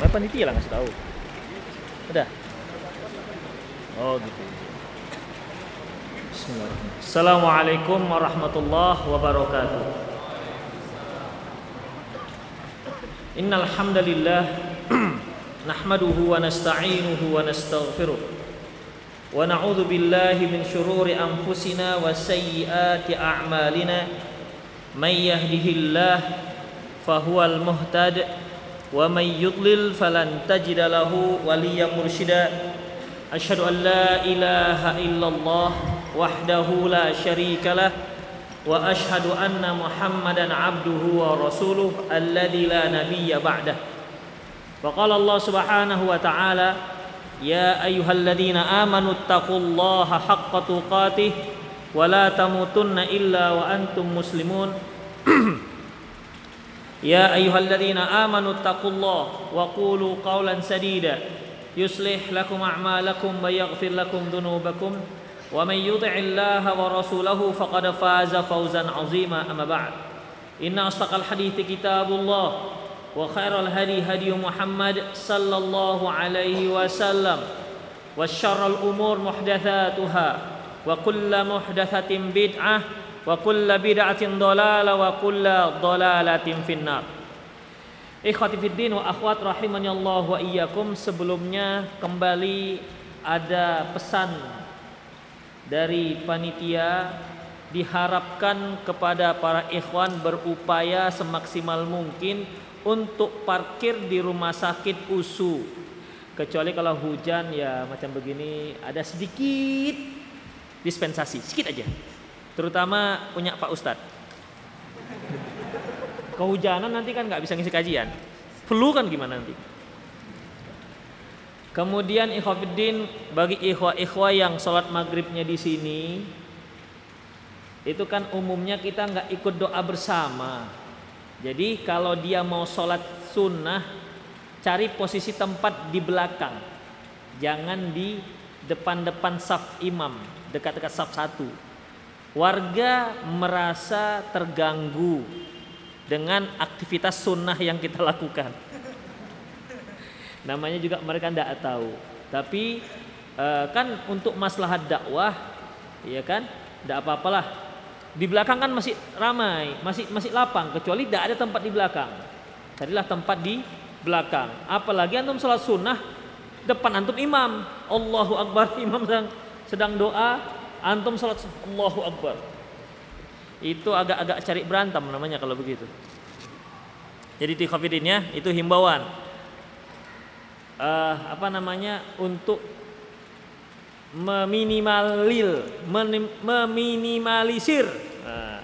Kayak panitia lah ngasih tahu. Udah. Oh gitu. Assalamualaikum warahmatullahi wabarakatuh. Innal hamdalillah nahmaduhu wa nasta'inuhu wa nastaghfiruh na'udzu billahi min shururi anfusina wa sayyiati a'malina may yahdihillah fahuwal muhtad wa may yudlil falan tajida lahu waliyyan mursyida asyhadu an la ilaha illallah wahdahu la syarika lah. Wa asyhadu anna muhammadan abduhu wa rasuluh alladzi la nabiyya ba'dah. Wa qala Allah subhanahu wa ta'ala ya ayyuhalladzina amanu taqullaha haqqa tuqatih wa la يا أيها الذين آمنوا اتقوا الله وقولوا قولا سديدا. يصلح لكم أعمالكم ويغفر لكم ذنوبكم. ومن يطع الله ورسوله فقد فاز فوزا عظيما. أما بعد إن أصدق الحديث كتاب الله وخير الهدي هدي محمد صلى الله عليه وسلم. وشر الأمور محدثاتها وكل محدثة بدعة wa kulla bid'atin dhalalah wa kulla dhalalatin finnar. Ikhwati fiddin wa akhwat rahimani Allah wa iyyakum sebelumnya kembali ada pesan dari panitia diharapkan kepada para ikhwan berupaya semaksimal mungkin untuk parkir di rumah sakit USU kecuali kalau hujan ya macam begini ada sedikit dispensasi sedikit aja terutama punya Pak Ustadz. Kehujanan nanti kan nggak bisa ngisi kajian. Flu kan gimana nanti? Kemudian ikhwafiddin bagi ikhwa-ikhwa yang sholat maghribnya di sini itu kan umumnya kita nggak ikut doa bersama. Jadi kalau dia mau sholat sunnah cari posisi tempat di belakang, jangan di depan-depan saf imam dekat-dekat saf satu warga merasa terganggu dengan aktivitas sunnah yang kita lakukan. Namanya juga mereka tidak tahu. Tapi eh, kan untuk maslahat dakwah, ya kan, tidak apa-apalah. Di belakang kan masih ramai, masih masih lapang, kecuali tidak ada tempat di belakang. Carilah tempat di belakang. Apalagi antum sholat sunnah depan antum imam, Allahu Akbar imam sedang doa, antum salat Allahu Akbar. Itu agak-agak cari berantem namanya kalau begitu. Jadi tikhafidinnya itu himbauan. Uh, apa namanya? Untuk meminimalil meminimalisir. Uh,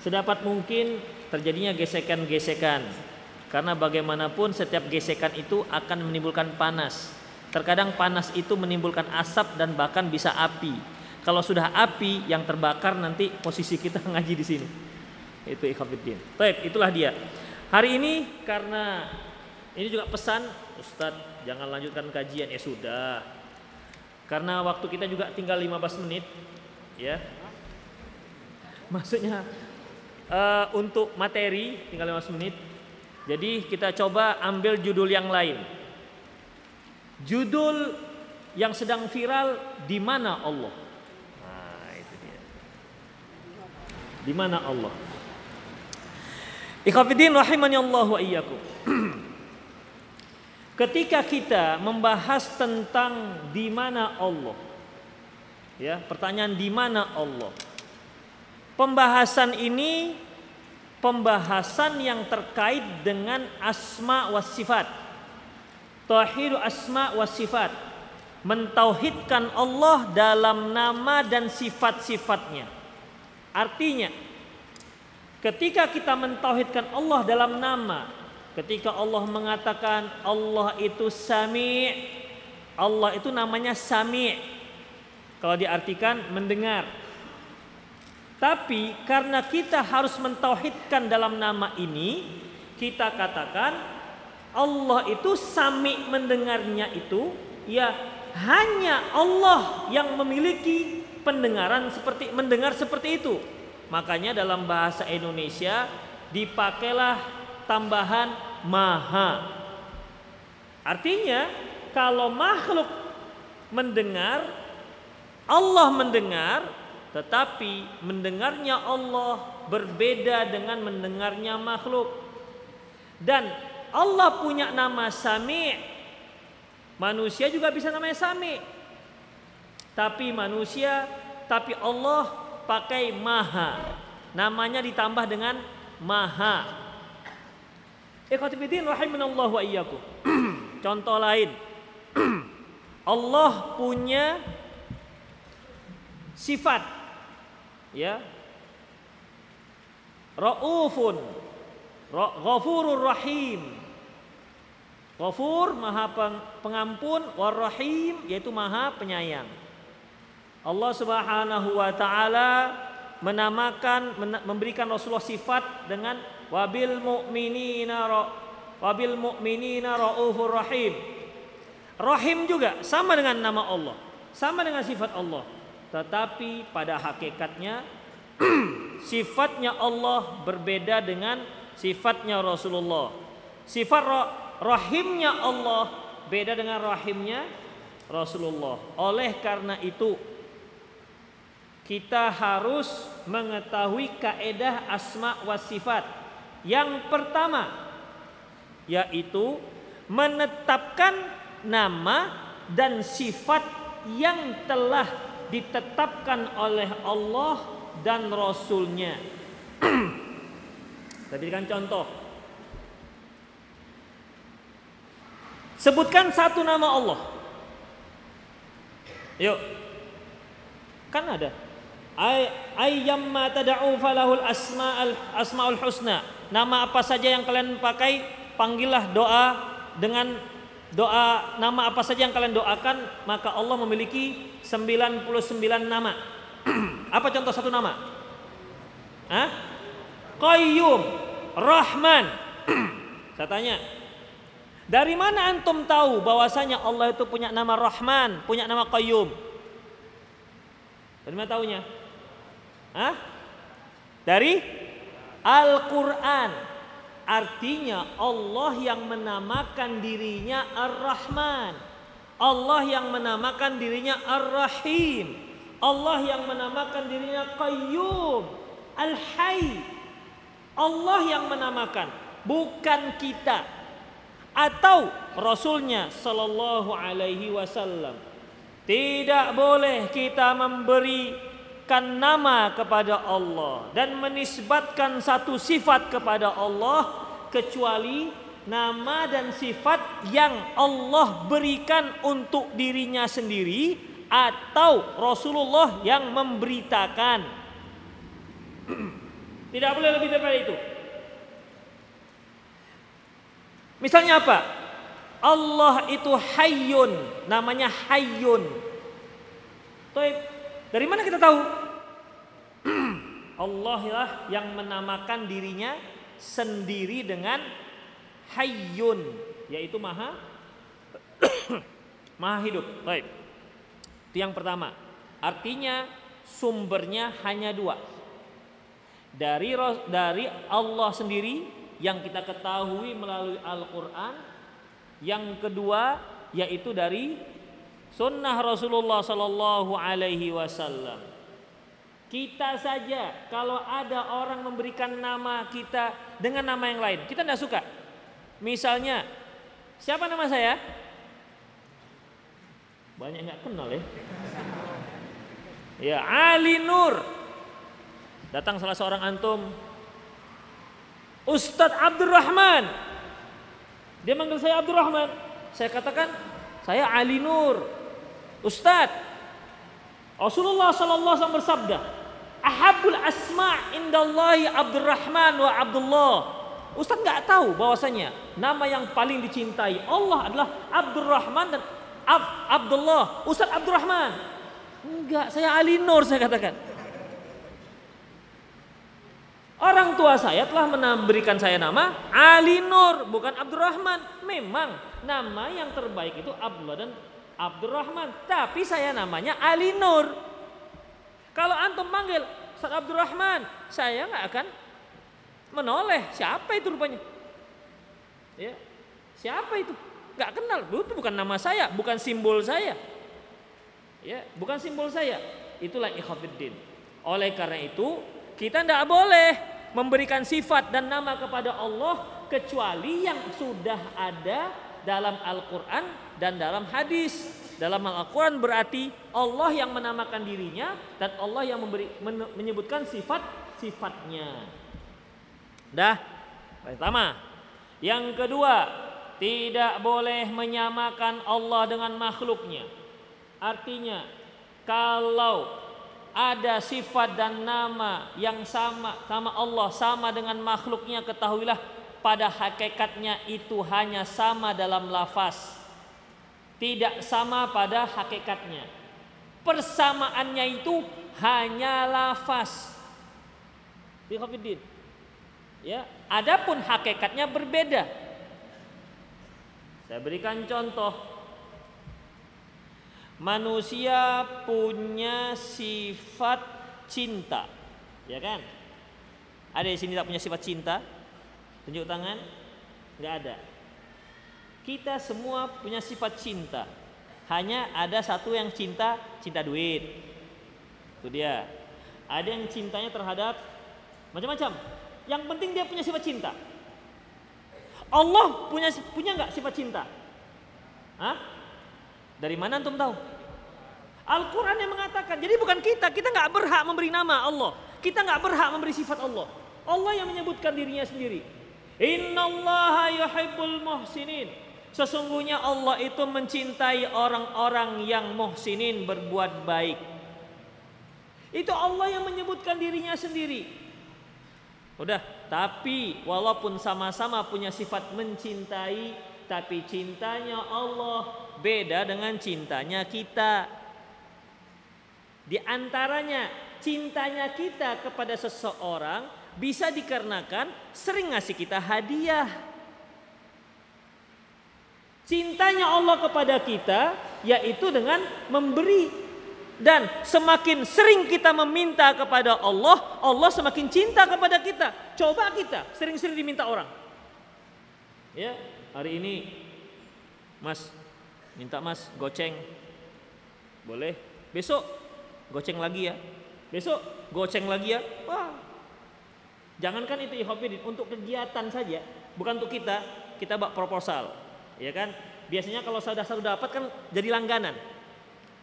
sedapat mungkin terjadinya gesekan-gesekan. Karena bagaimanapun setiap gesekan itu akan menimbulkan panas. Terkadang panas itu menimbulkan asap dan bahkan bisa api kalau sudah api yang terbakar nanti posisi kita ngaji di sini. Itu ikhwatiddin. Baik, itulah dia. Hari ini karena ini juga pesan Ustadz jangan lanjutkan kajian ya sudah. Karena waktu kita juga tinggal 15 menit ya. Maksudnya uh, untuk materi tinggal 15 menit. Jadi kita coba ambil judul yang lain. Judul yang sedang viral di mana Allah? Di mana Allah? Ikhafidin rahimani Allah wa iyyakum. Ketika kita membahas tentang di mana Allah. Ya, pertanyaan di mana Allah? Pembahasan ini pembahasan yang terkait dengan asma wa sifat. Tauhid asma wa sifat. Mentauhidkan Allah dalam nama dan sifat-sifatnya. Artinya ketika kita mentauhidkan Allah dalam nama, ketika Allah mengatakan Allah itu Sami, Allah itu namanya Sami. Kalau diartikan mendengar. Tapi karena kita harus mentauhidkan dalam nama ini, kita katakan Allah itu sami mendengarnya itu ya hanya Allah yang memiliki pendengaran seperti mendengar seperti itu. Makanya dalam bahasa Indonesia dipakailah tambahan maha. Artinya kalau makhluk mendengar Allah mendengar tetapi mendengarnya Allah berbeda dengan mendengarnya makhluk. Dan Allah punya nama Sami. Manusia juga bisa namanya Sami. Tapi manusia, tapi Allah pakai Maha. Namanya ditambah dengan Maha. Ikhwatifidin rahimanallah wa iyyakum. Contoh lain. Allah punya sifat ya Raufun Ghafurur Rahim Ghafur maha pengampun Warrahim yaitu maha penyayang Allah subhanahu wa ta'ala menamakan memberikan Rasulullah sifat dengan wabil mu'minina wabil mu'minina raufur rahim rahim juga sama dengan nama Allah sama dengan sifat Allah tetapi pada hakikatnya sifatnya Allah berbeda dengan sifatnya Rasulullah. Sifat rahimnya Allah beda dengan rahimnya Rasulullah. Oleh karena itu kita harus mengetahui kaedah asma wa sifat. Yang pertama yaitu menetapkan nama dan sifat yang telah ditetapkan oleh Allah dan Rasulnya. Saya berikan contoh. Sebutkan satu nama Allah. Yuk. Kan ada. Ay ayyamma tad'u falahul asmaul asmaul husna. Nama apa saja yang kalian pakai, panggillah doa dengan doa nama apa saja yang kalian doakan, maka Allah memiliki 99 nama. Apa contoh satu nama? Hah? Qayyum, Rahman. Saya tanya, dari mana antum tahu bahwasanya Allah itu punya nama Rahman, punya nama Qayyum? Dari mana tahunya? Hah? Dari Al-Qur'an. Artinya Allah yang menamakan dirinya Ar-Rahman. Allah yang menamakan dirinya Ar-Rahim. Allah yang menamakan dirinya Qayyum. Al-Hayy. Allah yang menamakan, bukan kita. Atau Rasulnya Sallallahu Alaihi Wasallam. Tidak boleh kita memberikan nama kepada Allah dan menisbatkan satu sifat kepada Allah kecuali nama dan sifat yang Allah berikan untuk dirinya sendiri atau Rasulullah yang memberitakan. Tidak boleh lebih daripada itu. Misalnya apa? Allah itu hayyun, namanya hayyun. Dari mana kita tahu? Allah lah yang menamakan dirinya sendiri dengan hayyun yaitu maha maha hidup. Baik. Itu yang pertama. Artinya sumbernya hanya dua. Dari dari Allah sendiri yang kita ketahui melalui Al-Qur'an. Yang kedua yaitu dari sunnah Rasulullah sallallahu alaihi wasallam. Kita saja kalau ada orang memberikan nama kita dengan nama yang lain, kita tidak suka. Misalnya, siapa nama saya? Banyak nggak kenal ya. Ya, Ali Nur. Datang salah seorang antum. Ustadz Abdurrahman. Dia manggil saya Abdurrahman. Saya katakan, saya Ali Nur. Ustadz. Rasulullah sallallahu alaihi wasallam bersabda, "Ahabul asma' indallahi Abdurrahman wa Abdullah." Ustaz nggak tahu bahwasanya nama yang paling dicintai Allah adalah Abdurrahman dan Ab Abdullah. Ustaz Abdurrahman. Enggak, saya Ali Nur saya katakan. Orang tua saya telah memberikan saya nama Ali Nur, bukan Abdurrahman. Memang nama yang terbaik itu Abdullah dan Abdurrahman. Tapi saya namanya Ali Nur. Kalau antum manggil Ustaz Abdurrahman, saya nggak akan menoleh. Siapa itu rupanya? Ya. Siapa itu? nggak kenal. Itu bukan nama saya, bukan simbol saya. Ya, bukan simbol saya. Itulah ikhafiddin. Oleh karena itu, kita tidak boleh memberikan sifat dan nama kepada Allah kecuali yang sudah ada dalam Al-Quran dan dalam hadis. Dalam Al-Quran berarti Allah yang menamakan dirinya dan Allah yang memberi, men, menyebutkan sifat-sifatnya. Dah, pertama. Yang kedua, tidak boleh menyamakan Allah dengan makhluknya. Artinya, kalau ada sifat dan nama yang sama sama Allah sama dengan makhluknya ketahuilah pada hakikatnya itu hanya sama dalam lafaz tidak sama pada hakikatnya. Persamaannya itu hanya lafaz ya adapun hakikatnya berbeda. Saya berikan contoh. Manusia punya sifat cinta. Ya kan? Ada di sini tak punya sifat cinta? Tunjuk tangan. Enggak ada. Kita semua punya sifat cinta. Hanya ada satu yang cinta, cinta duit. Itu dia. Ada yang cintanya terhadap macam-macam. Yang penting dia punya sifat cinta. Allah punya punya nggak sifat cinta? Hah? Dari mana antum tahu? Al-Quran yang mengatakan. Jadi bukan kita, kita nggak berhak memberi nama Allah. Kita nggak berhak memberi sifat Allah. Allah yang menyebutkan dirinya sendiri. Innallaha yuhibbul muhsinin. Sesungguhnya Allah itu mencintai orang-orang yang muhsinin berbuat baik. Itu Allah yang menyebutkan dirinya sendiri. Udah, tapi walaupun sama-sama punya sifat mencintai, tapi cintanya Allah beda dengan cintanya kita. Di antaranya cintanya kita kepada seseorang bisa dikarenakan sering ngasih kita hadiah. Cintanya Allah kepada kita yaitu dengan memberi dan semakin sering kita meminta kepada Allah, Allah semakin cinta kepada kita. Coba kita sering-sering diminta orang. Ya, hari ini Mas minta Mas goceng. Boleh. Besok goceng lagi ya. Besok goceng lagi ya. Wah, Jangankan itu ikhwafidin untuk kegiatan saja, bukan untuk kita, kita bak proposal, ya kan? Biasanya kalau sudah satu dapat kan jadi langganan.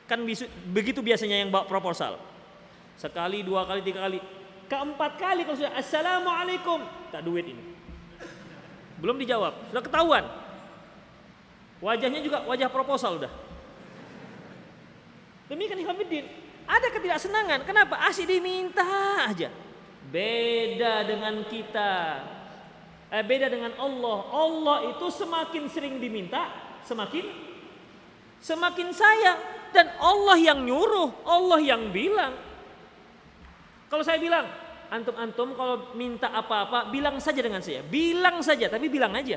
Kan bisu, begitu biasanya yang bawa proposal. Sekali, dua kali, tiga kali. Keempat kali kalau sudah Assalamualaikum, tak duit ini. Belum dijawab, sudah ketahuan. Wajahnya juga wajah proposal udah. Demikian ikhwafidin. Ada ketidaksenangan. Kenapa? Asyik diminta aja. Beda dengan kita. Eh, beda dengan Allah. Allah itu semakin sering diminta, semakin semakin sayang. Dan Allah yang nyuruh, Allah yang bilang. Kalau saya bilang, antum-antum kalau minta apa-apa, bilang saja dengan saya. Bilang saja, tapi bilang aja.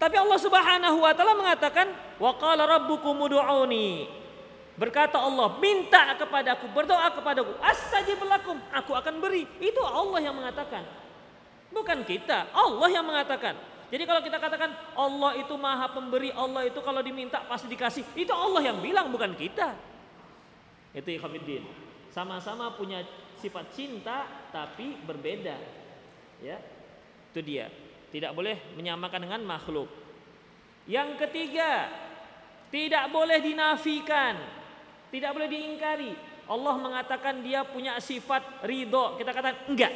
Tapi Allah Subhanahu wa taala mengatakan, "Wa qala rabbukum ud'uni Berkata Allah, minta kepadaku, berdoa kepadaku, astajib lakum, aku akan beri. Itu Allah yang mengatakan. Bukan kita, Allah yang mengatakan. Jadi kalau kita katakan Allah itu maha pemberi, Allah itu kalau diminta pasti dikasih. Itu Allah yang bilang, bukan kita. Itu ikhwamiddin. Sama-sama punya sifat cinta tapi berbeda. Ya. Itu dia. Tidak boleh menyamakan dengan makhluk. Yang ketiga, tidak boleh dinafikan. Tidak boleh diingkari. Allah mengatakan dia punya sifat ridho. Kita katakan enggak.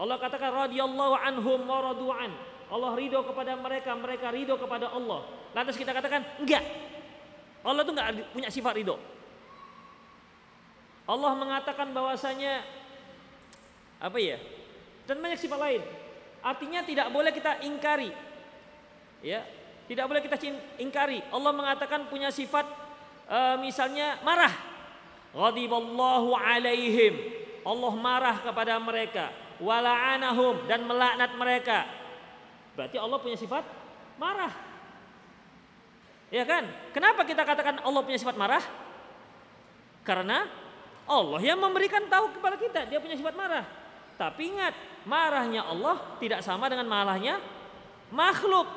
Allah katakan radhiyallahu anhum wa. Allah ridho kepada mereka, mereka ridho kepada Allah. Lantas kita katakan enggak. Allah itu enggak punya sifat ridho. Allah mengatakan bahwasanya apa ya? Dan banyak sifat lain. Artinya tidak boleh kita ingkari. Ya, tidak boleh kita ingkari. Allah mengatakan punya sifat uh, misalnya marah. Ghadiballahu alaihim. Allah marah kepada mereka. Wala'anahum dan melaknat mereka. Berarti Allah punya sifat marah. Ya kan? Kenapa kita katakan Allah punya sifat marah? Karena Allah yang memberikan tahu kepada kita dia punya sifat marah. Tapi ingat, marahnya Allah tidak sama dengan marahnya makhluk.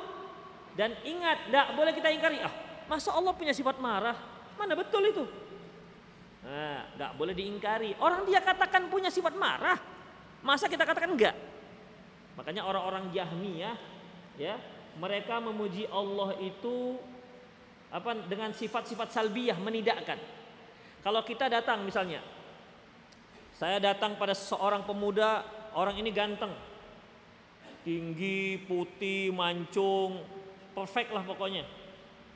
Dan ingat, tidak boleh kita ingkari. Ah, masa Allah punya sifat marah? Mana betul itu? Nah, tidak boleh diingkari. Orang dia katakan punya sifat marah, masa kita katakan enggak? Makanya orang-orang Jahmiyah, ya, mereka memuji Allah itu apa dengan sifat-sifat salbiyah menidakkan. Kalau kita datang misalnya, saya datang pada seorang pemuda, orang ini ganteng, tinggi, putih, mancung, perfect lah pokoknya,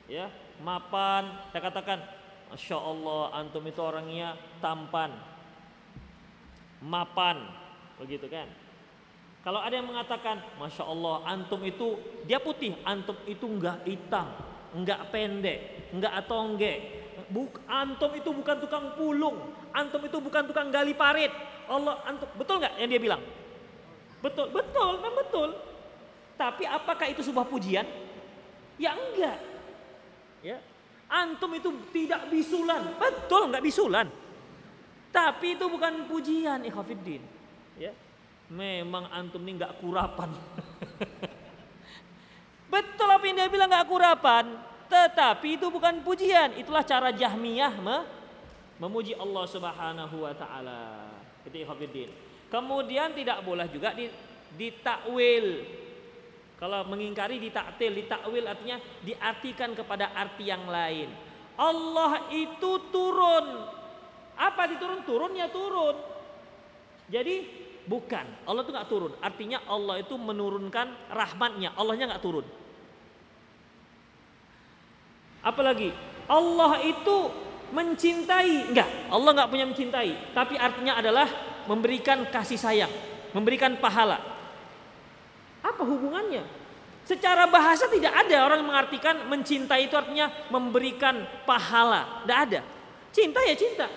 ya, mapan. Saya katakan, masya Allah, antum itu orangnya tampan, mapan, begitu kan? Kalau ada yang mengatakan, masya Allah, antum itu dia putih, antum itu enggak hitam, enggak pendek, enggak atongge, Buk, antum itu bukan tukang pulung, antum itu bukan tukang gali parit. Allah antum betul nggak yang dia bilang? Betul, betul, memang betul. Tapi apakah itu sebuah pujian? Ya enggak. Ya. Antum itu tidak bisulan, betul nggak bisulan. Tapi itu bukan pujian, ikhafidin. Ya. Memang antum ini nggak kurapan. betul apa yang dia bilang nggak kurapan, tetapi itu bukan pujian, itulah cara Jahmiyah memuji Allah Subhanahu wa taala. Itu ikhwatiddin. Kemudian tidak boleh juga ditakwil. Kalau mengingkari ditaktil, ditakwil artinya diartikan kepada arti yang lain. Allah itu turun. Apa diturun? Turun ya turun. Jadi bukan. Allah itu nggak turun. Artinya Allah itu menurunkan rahmatnya. Allahnya nggak turun. Apalagi Allah itu mencintai, enggak, Allah enggak punya mencintai, tapi artinya adalah memberikan kasih sayang, memberikan pahala. Apa hubungannya? Secara bahasa tidak ada orang mengartikan mencintai itu artinya memberikan pahala, tidak ada. Cinta ya cinta.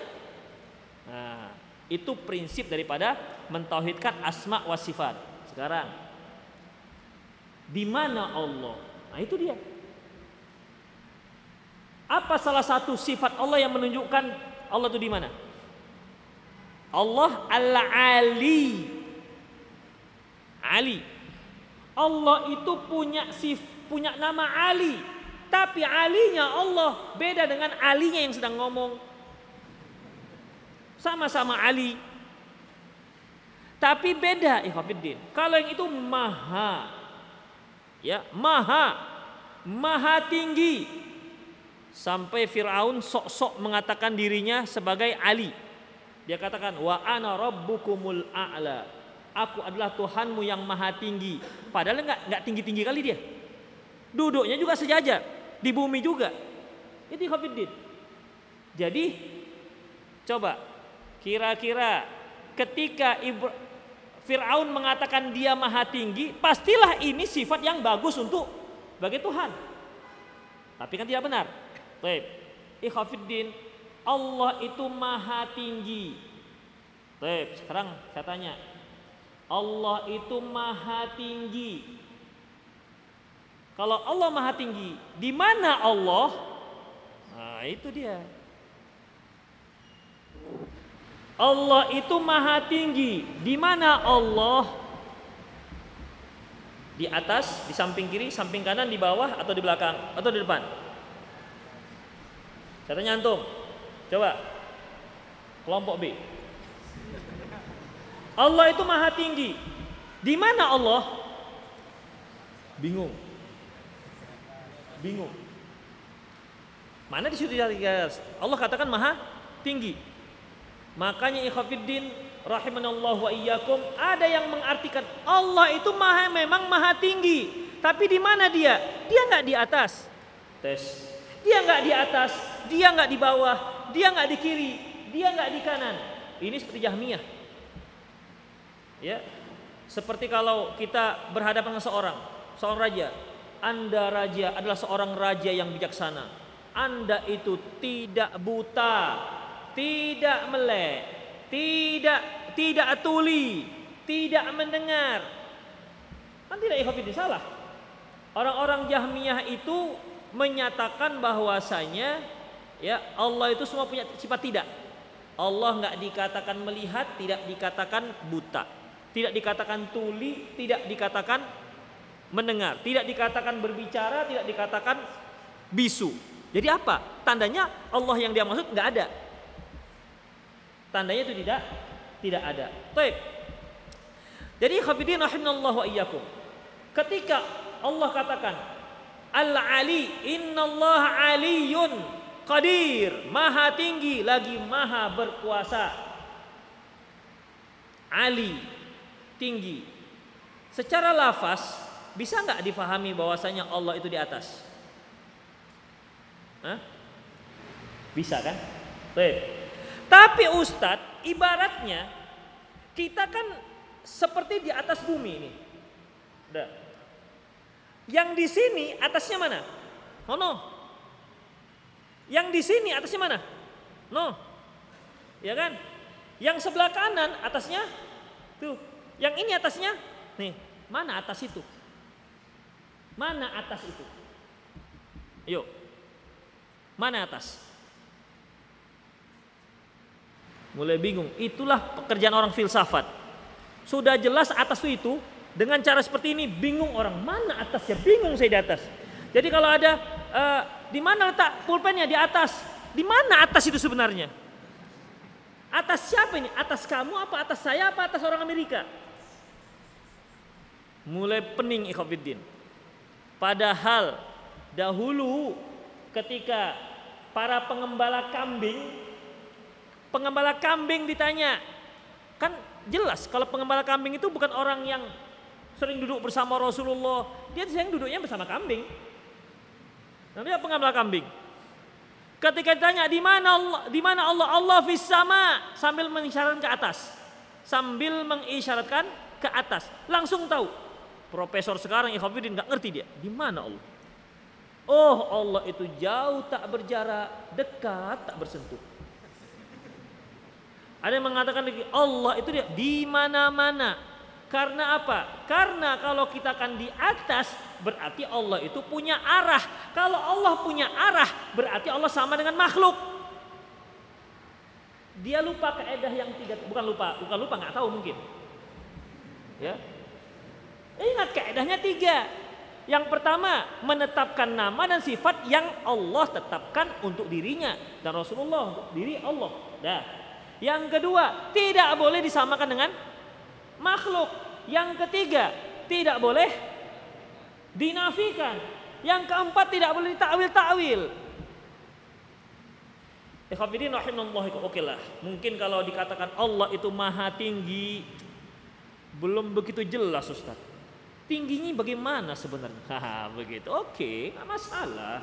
Nah, itu prinsip daripada mentauhidkan asma wa sifat. Sekarang di mana Allah? Nah, itu dia. Apa salah satu sifat Allah yang menunjukkan Allah itu di mana? Allah Al-Ali. Ali. Allah itu punya sif punya nama Ali. Tapi alinya Allah beda dengan alinya yang sedang ngomong. Sama-sama Ali. Tapi beda ikhwafiddin. Kalau yang itu maha. Ya, maha. Maha tinggi sampai Firaun sok-sok mengatakan dirinya sebagai Ali. Dia katakan wa ana rabbukumul a'la. Aku adalah Tuhanmu yang maha tinggi. Padahal enggak enggak tinggi-tinggi kali dia. Duduknya juga sejajar di bumi juga. Itu Khafiddin. Jadi coba kira-kira ketika Fir'aun mengatakan dia maha tinggi, pastilah ini sifat yang bagus untuk bagi Tuhan. Tapi kan tidak benar. Baik. Ikhafiddin, Allah itu maha tinggi. Baik, sekarang saya tanya. Allah itu maha tinggi. Kalau Allah maha tinggi, di mana Allah? Nah, itu dia. Allah itu maha tinggi. Di mana Allah? Di atas, di samping kiri, samping kanan, di bawah, atau di belakang, atau di depan? Katanya antum. Coba. Kelompok B. Allah itu maha tinggi. Di mana Allah? Bingung. Bingung. Mana di situ Allah katakan maha tinggi. Makanya ikhafidin rahimanallah wa iyyakum ada yang mengartikan Allah itu maha memang maha tinggi. Tapi di mana dia? Dia nggak di atas. Tes. Dia nggak di atas, dia nggak di bawah, dia nggak di kiri, dia nggak di kanan. Ini seperti Jahmiyah. Ya, seperti kalau kita berhadapan dengan seorang, seorang raja. Anda raja adalah seorang raja yang bijaksana. Anda itu tidak buta, tidak melek, tidak tidak tuli, tidak mendengar. Kan tidak ikhafidin salah. Orang-orang Jahmiyah itu menyatakan bahwasanya ya Allah itu semua punya sifat tidak. Allah nggak dikatakan melihat, tidak dikatakan buta, tidak dikatakan tuli, tidak dikatakan mendengar, tidak dikatakan berbicara, tidak dikatakan bisu. Jadi apa? Tandanya Allah yang dia maksud nggak ada. Tandanya itu tidak tidak ada. Baik. Jadi khafidin rahimallahu iyyakum. Ketika Allah katakan Al-Ali, innallaha aliyun qadir, maha tinggi lagi maha berkuasa. Ali, tinggi. Secara lafaz bisa nggak difahami bahwasanya Allah itu di atas? Hah? Bisa kan? Baik. Tapi Ustadz, ibaratnya kita kan seperti di atas bumi ini. Udah. Yang di sini atasnya mana? Oh no. Yang di sini atasnya mana? No. Ya kan? Yang sebelah kanan atasnya tuh. Yang ini atasnya nih. Mana atas itu? Mana atas itu? Yuk. Mana atas? Mulai bingung. Itulah pekerjaan orang filsafat. Sudah jelas atas itu dengan cara seperti ini bingung orang mana atasnya bingung saya di atas. Jadi kalau ada uh, di mana letak pulpennya di atas, di mana atas itu sebenarnya? Atas siapa ini? Atas kamu apa atas saya apa atas orang Amerika? Mulai pening ikhwafiddin. Padahal dahulu ketika para pengembala kambing pengembala kambing ditanya kan jelas kalau pengembala kambing itu bukan orang yang sering duduk bersama Rasulullah dia sering duduknya bersama kambing. Namanya pengembala kambing? Ketika ditanya di mana Allah di mana Allah? Allah fis sama. Sambil mengisyaratkan ke atas. Sambil mengisyaratkan ke atas. Langsung tahu profesor sekarang Ikhwanuddin nggak ngerti dia di mana Allah Oh Allah itu jauh tak berjarak, dekat tak bersentuh. Ada yang mengatakan lagi Allah itu dia di mana-mana. Karena apa? Karena kalau kita kan di atas berarti Allah itu punya arah. Kalau Allah punya arah berarti Allah sama dengan makhluk. Dia lupa keedah yang tiga, bukan lupa, bukan lupa nggak tahu mungkin. Ya, ingat keedahnya tiga. Yang pertama, menetapkan nama dan sifat yang Allah tetapkan untuk dirinya dan Rasulullah untuk diri Allah. Dah. Yang kedua, tidak boleh disamakan dengan makhluk. Yang ketiga, tidak boleh dinafikan. Yang keempat, tidak boleh ditakwil-takwil. Oke lah, mungkin kalau dikatakan Allah itu maha tinggi belum begitu jelas Ustaz tingginya bagaimana sebenarnya? Haha, begitu. Oke, nggak masalah.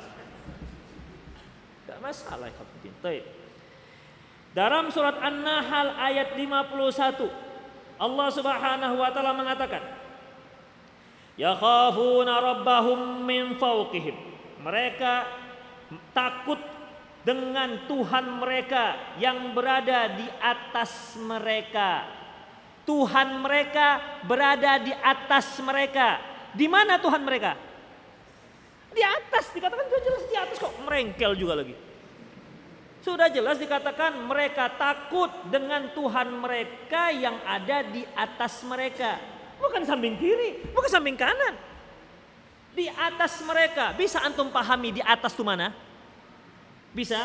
Nggak masalah, ya Dalam surat An-Nahl ayat 51, Allah Subhanahu wa taala mengatakan, "Yakhafuna rabbahum min fawqihim." Mereka takut dengan Tuhan mereka yang berada di atas mereka. Tuhan mereka berada di atas mereka. Di mana Tuhan mereka? Di atas, dikatakan sudah jelas di atas kok merengkel juga lagi. Sudah jelas dikatakan mereka takut dengan Tuhan mereka yang ada di atas mereka. Bukan samping kiri, bukan samping kanan. Di atas mereka. Bisa antum pahami di atas itu mana? Bisa?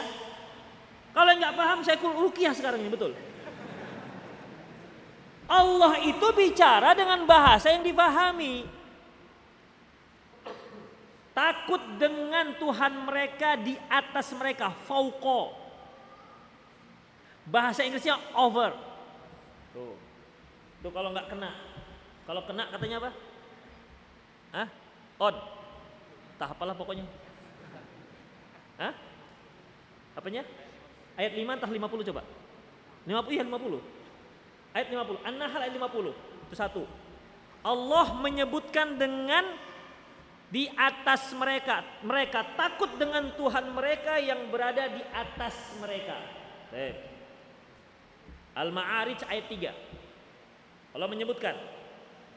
Kalau nggak paham saya kul sekarang ini betul. Allah itu bicara dengan bahasa yang dipahami. Takut dengan Tuhan mereka di atas mereka, fauko. Bahasa Inggrisnya over. Tuh. Tuh kalau nggak kena. Kalau kena katanya apa? Hah? On. Tak apalah pokoknya. Hah? Apanya? Ayat 5 entah 50 coba. 50 ya 50. Ayat 50. An-Nahl ayat 50. Itu satu. Allah menyebutkan dengan di atas mereka. Mereka takut dengan Tuhan mereka yang berada di atas mereka. Al-Ma'arij ayat 3. Allah menyebutkan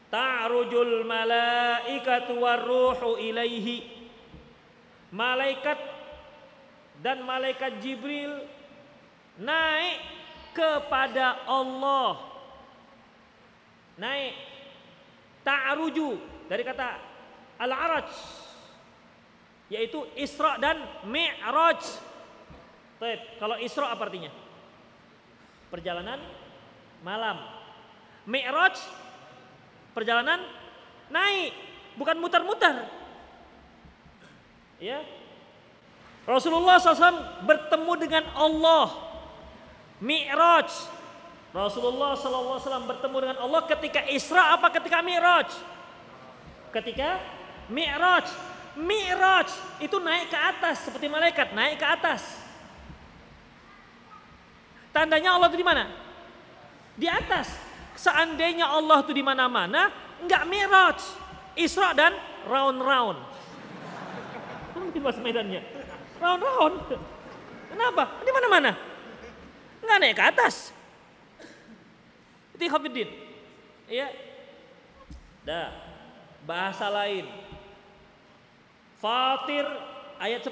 Ta'rujul malaikatu warruhu ilaihi Malaikat dan malaikat Jibril naik kepada Allah naik ta'ruju dari kata Al-Araj yaitu Isra dan Mi'raj. Baik, kalau Isra apa artinya? Perjalanan malam. Mi'raj perjalanan naik, bukan mutar-mutar. Ya. Rasulullah SAW bertemu dengan Allah. Mi'raj. Rasulullah SAW bertemu dengan Allah ketika Isra apa ketika Mi'raj? Ketika Mi'raj. Mi'raj itu naik ke atas seperti malaikat naik ke atas. Tandanya Allah itu di mana? Di atas. Seandainya Allah itu di mana-mana, enggak Mi'raj. Isra dan round-round. Mungkin pas medannya. Round-round. Kenapa? Di mana-mana. Enggak naik ke atas. Itu Khafiddin. Iya. Dah. Bahasa lain. Fatir ayat 10.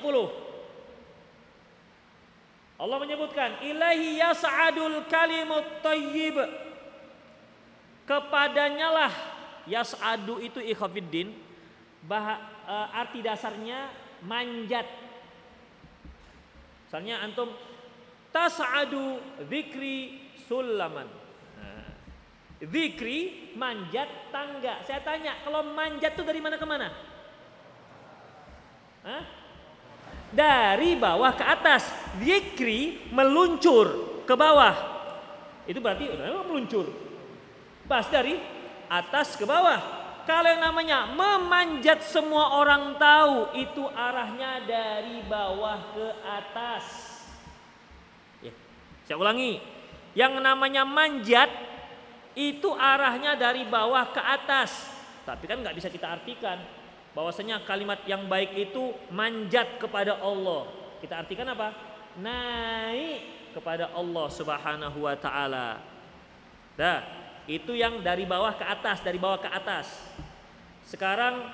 Allah menyebutkan ilahi yas'adul kalimut tayyib. Kepadanya lah yas'adu itu ikhafiddin. Bah, uh, arti dasarnya manjat. Misalnya antum tas'adu zikri sulaman. Zikri manjat tangga. Saya tanya, kalau manjat itu dari mana ke mana? Hah? Dari bawah ke atas. Zikri meluncur ke bawah. Itu berarti udah meluncur. Pas dari atas ke bawah. Kalau yang namanya memanjat semua orang tahu itu arahnya dari bawah ke atas. Ya, saya ulangi. Yang namanya manjat itu arahnya dari bawah ke atas. Tapi kan nggak bisa kita artikan bahwasanya kalimat yang baik itu manjat kepada Allah. Kita artikan apa? Naik kepada Allah Subhanahu wa taala. Dah, itu yang dari bawah ke atas, dari bawah ke atas. Sekarang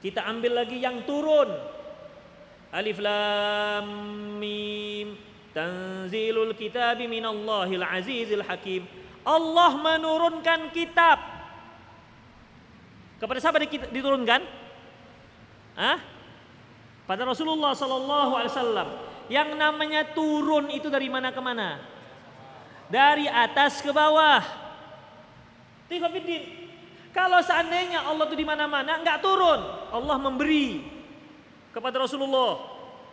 kita ambil lagi yang turun. Alif lam mim tanzilul kitabi minallahil azizil hakim. Allah menurunkan kitab kepada siapa diturunkan? Hah? Pada Rasulullah Sallallahu Alaihi Wasallam. Yang namanya turun itu dari mana ke mana? Dari atas ke bawah. Tifafidin. Kalau seandainya Allah itu di mana-mana, nggak turun. Allah memberi kepada Rasulullah,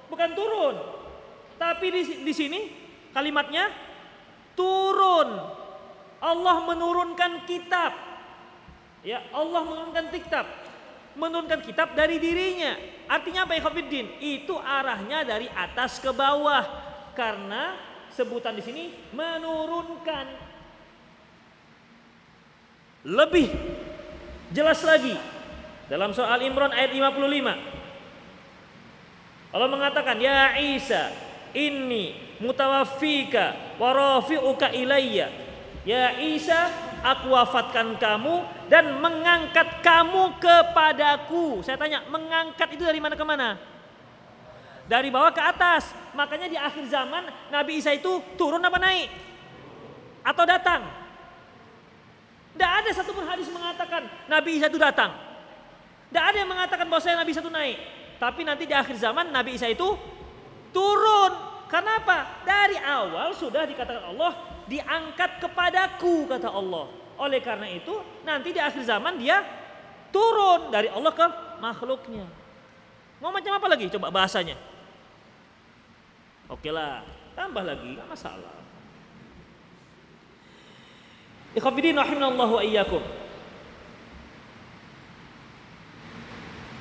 bukan turun. Tapi di sini kalimatnya turun. Allah menurunkan kitab Ya, Allah menurunkan kitab. Menurunkan kitab dari dirinya. Artinya apa ya? Itu arahnya dari atas ke bawah. Karena sebutan di sini menurunkan. Lebih jelas lagi dalam soal Imran ayat 55. Allah mengatakan, "Ya Isa, inni mutawaffika wa rafi'uka ilayya." Ya Isa, aku wafatkan kamu dan mengangkat kamu kepadaku. Saya tanya, mengangkat itu dari mana ke mana? Dari bawah ke atas. Makanya di akhir zaman Nabi Isa itu turun apa naik? Atau datang? Tidak ada satu pun hadis mengatakan Nabi Isa itu datang. Tidak ada yang mengatakan bahwa saya Nabi Isa itu naik. Tapi nanti di akhir zaman Nabi Isa itu turun. Kenapa? Dari awal sudah dikatakan Allah diangkat kepadaku kata Allah. Oleh karena itu nanti di akhir zaman dia turun dari Allah ke makhluknya. Mau macam apa lagi coba bahasanya? Oke lah, tambah lagi, nggak masalah. Rahimallahu wa iyyakum.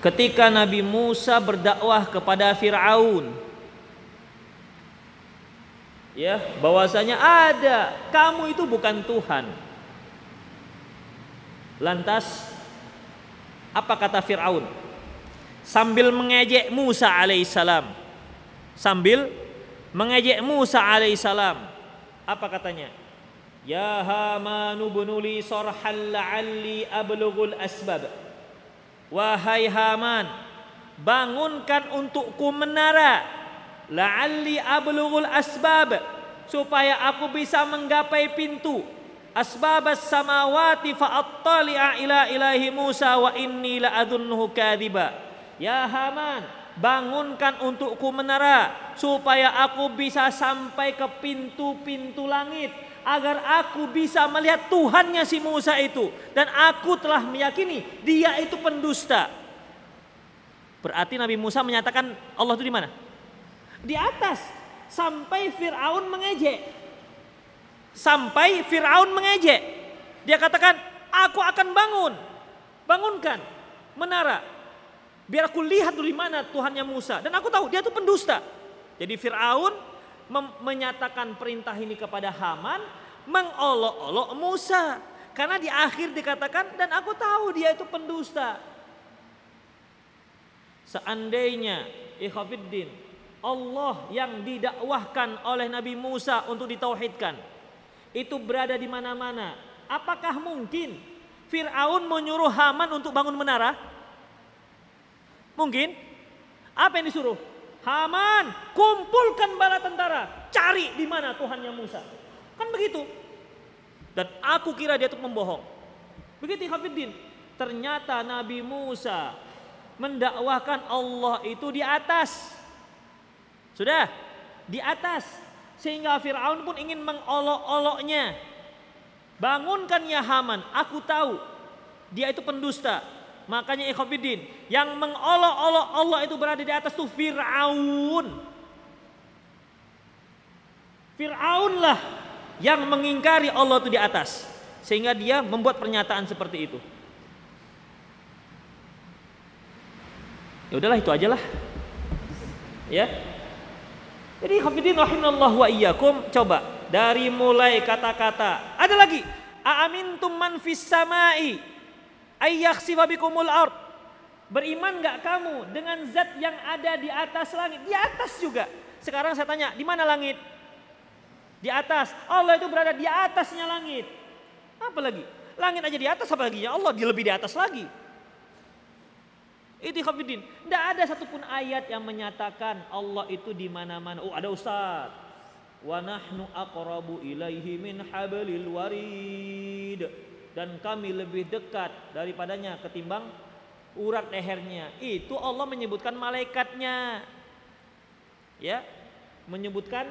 Ketika Nabi Musa berdakwah kepada Firaun, ya bahwasanya ada. Kamu itu bukan Tuhan. Lantas apa kata Fir'aun? Sambil mengejek Musa alaihissalam. Sambil mengejek Musa alaihissalam. Apa katanya? Ya hamanu bunuli sarhal la'alli ablughul asbab. Wahai Haman bangunkan untukku menara la'alli ablughul asbab supaya aku bisa menggapai pintu asbabas samawati fa'attali'a ila ilahi Musa wa inni la'adhunnuhu kadhiba. Ya Haman, bangunkan untukku menara supaya aku bisa sampai ke pintu-pintu langit agar aku bisa melihat Tuhannya si Musa itu dan aku telah meyakini dia itu pendusta. Berarti Nabi Musa menyatakan Allah itu di mana? Di atas sampai Firaun mengejek. Sampai Firaun mengejek. Dia katakan, "Aku akan bangun. Bangunkan menara. Biar aku lihat dulu di mana Tuhannya Musa dan aku tahu dia itu pendusta." Jadi Firaun menyatakan perintah ini kepada Haman mengolok-olok Musa. Karena di akhir dikatakan dan aku tahu dia itu pendusta. Seandainya ikhwafiddin Allah yang didakwahkan oleh Nabi Musa untuk ditauhidkan itu berada di mana-mana. Apakah mungkin Fir'aun menyuruh Haman untuk bangun menara? Mungkin. Apa yang disuruh? Haman, kumpulkan bala tentara, cari di mana Tuhannya Musa. Kan begitu. Dan aku kira dia itu membohong. Begitu Hafiddin. Ternyata Nabi Musa mendakwahkan Allah itu di atas. Sudah, di atas. Sehingga Fir'aun pun ingin mengolok-oloknya. Bangunkan ya Haman, aku tahu dia itu pendusta. Makanya ikhwafidin yang mengolok-olok Allah itu berada di atas tuh Fir'aun. Fir'aun lah yang mengingkari Allah itu di atas. Sehingga dia membuat pernyataan seperti itu. Ya udahlah itu aja lah. Ya. Jadi hafidin rahimallah wa iyyakum coba dari mulai kata-kata. Ada lagi. Aamintum man fis samai ayyakhsifa bikumul ard. Beriman nggak kamu dengan zat yang ada di atas langit? Di atas juga. Sekarang saya tanya, di mana langit? Di atas. Allah itu berada di atasnya langit. Apa lagi? Langit aja di atas apa lagi? Ya Allah, dia lebih di atas lagi. Itu khafidin. Tidak ada satupun ayat yang menyatakan Allah itu di mana-mana. Oh, ada ustaz. Wa nahnu aqrabu ilaihi min hablil warid dan kami lebih dekat daripadanya ketimbang urat lehernya. Itu Allah menyebutkan malaikatnya. Ya, menyebutkan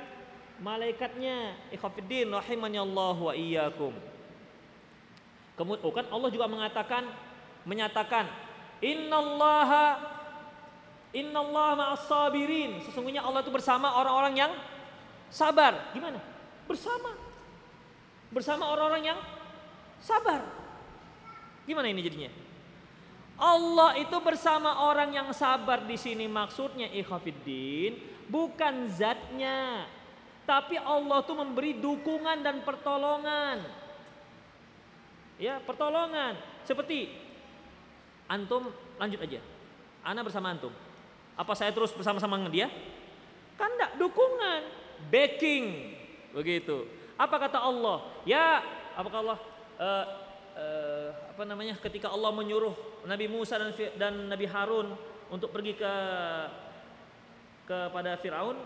malaikatnya. Ikhafidin rahimani Allah wa iyyakum. Kemudian oh kan Allah juga mengatakan menyatakan innallaha innallaha ma'as sabirin. Sesungguhnya Allah itu bersama orang-orang yang sabar. Gimana? Bersama. Bersama orang-orang yang Sabar. Gimana ini jadinya? Allah itu bersama orang yang sabar di sini maksudnya ikhafiddin bukan zatnya tapi Allah tuh memberi dukungan dan pertolongan. Ya, pertolongan. Seperti antum lanjut aja. Ana bersama antum. Apa saya terus bersama-sama dengan dia? Kan enggak, dukungan, backing. Begitu. Apa kata Allah? Ya, apa kata Allah? uh, uh, apa namanya ketika Allah menyuruh Nabi Musa dan dan Nabi Harun untuk pergi ke kepada Firaun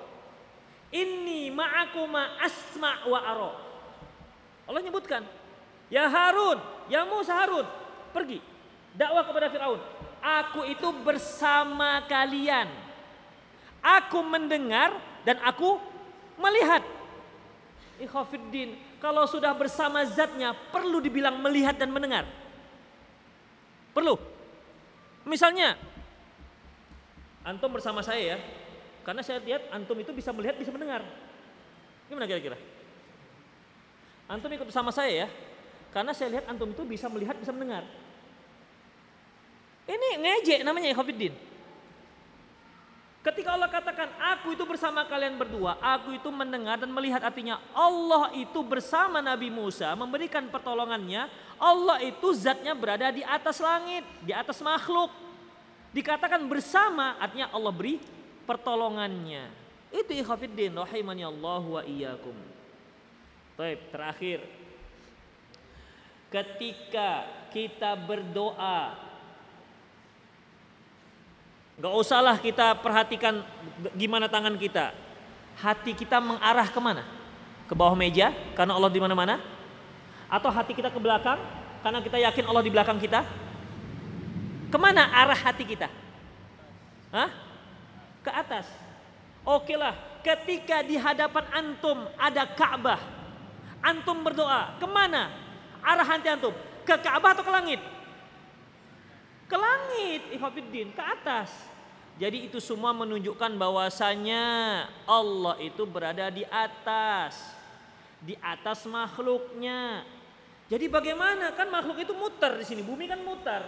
ini ma'akuma asma wa aro Allah nyebutkan ya Harun ya Musa Harun pergi dakwah kepada Firaun aku itu bersama kalian aku mendengar dan aku melihat ikhafiddin kalau sudah bersama zatnya perlu dibilang melihat dan mendengar. Perlu. Misalnya antum bersama saya ya. Karena saya lihat antum itu bisa melihat, bisa mendengar. Gimana kira-kira? Antum ikut bersama saya ya. Karena saya lihat antum itu bisa melihat, bisa mendengar. Ini ngejek namanya Ikhwafiddin. Ketika Allah katakan, aku itu bersama kalian berdua, aku itu mendengar dan melihat artinya Allah itu bersama Nabi Musa memberikan pertolongannya. Allah itu zatnya berada di atas langit, di atas makhluk. Dikatakan bersama artinya Allah beri pertolongannya. Itu ikhafiddin rahimani Allah wa iyyakum. Baik, terakhir. Ketika kita berdoa Gak usahlah kita perhatikan gimana tangan kita. Hati kita mengarah ke mana? Ke bawah meja karena Allah di mana-mana. Atau hati kita ke belakang karena kita yakin Allah di belakang kita? Ke mana arah hati kita? Hah? Ke atas. Oke lah, ketika di hadapan antum ada Ka'bah, antum berdoa, ke mana? Arah hati antum? Ke Ka'bah atau ke langit? Ke langit, Ikhwafiddin, ke atas. Jadi itu semua menunjukkan bahwasanya Allah itu berada di atas. Di atas makhluknya. Jadi bagaimana? Kan makhluk itu muter di sini, bumi kan muter.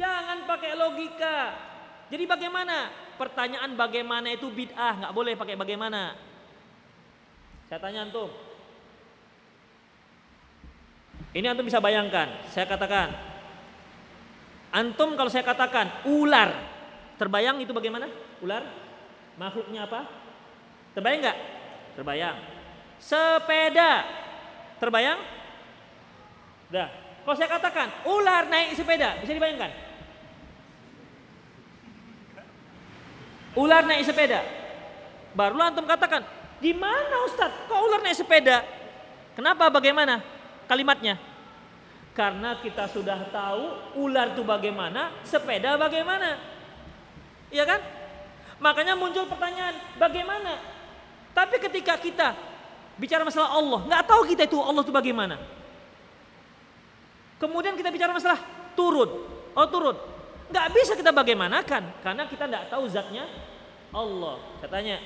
Jangan pakai logika. Jadi bagaimana? Pertanyaan bagaimana itu bid'ah, nggak boleh pakai bagaimana. Saya tanya antum. Ini antum bisa bayangkan, saya katakan. Antum kalau saya katakan ular, terbayang itu bagaimana? Ular? Makhluknya apa? Terbayang nggak? Terbayang. Sepeda, terbayang? Dah. Kalau saya katakan ular naik sepeda, bisa dibayangkan? Ular naik sepeda. Barulah antum katakan, di mana Ustadz? Kok ular naik sepeda? Kenapa? Bagaimana? Kalimatnya. Karena kita sudah tahu ular itu bagaimana, sepeda bagaimana. Iya kan? Makanya muncul pertanyaan, bagaimana? Tapi ketika kita bicara masalah Allah, nggak tahu kita itu Allah itu bagaimana. Kemudian kita bicara masalah turun. Oh turun. Nggak bisa kita bagaimanakan karena kita nggak tahu zatnya Allah. Katanya,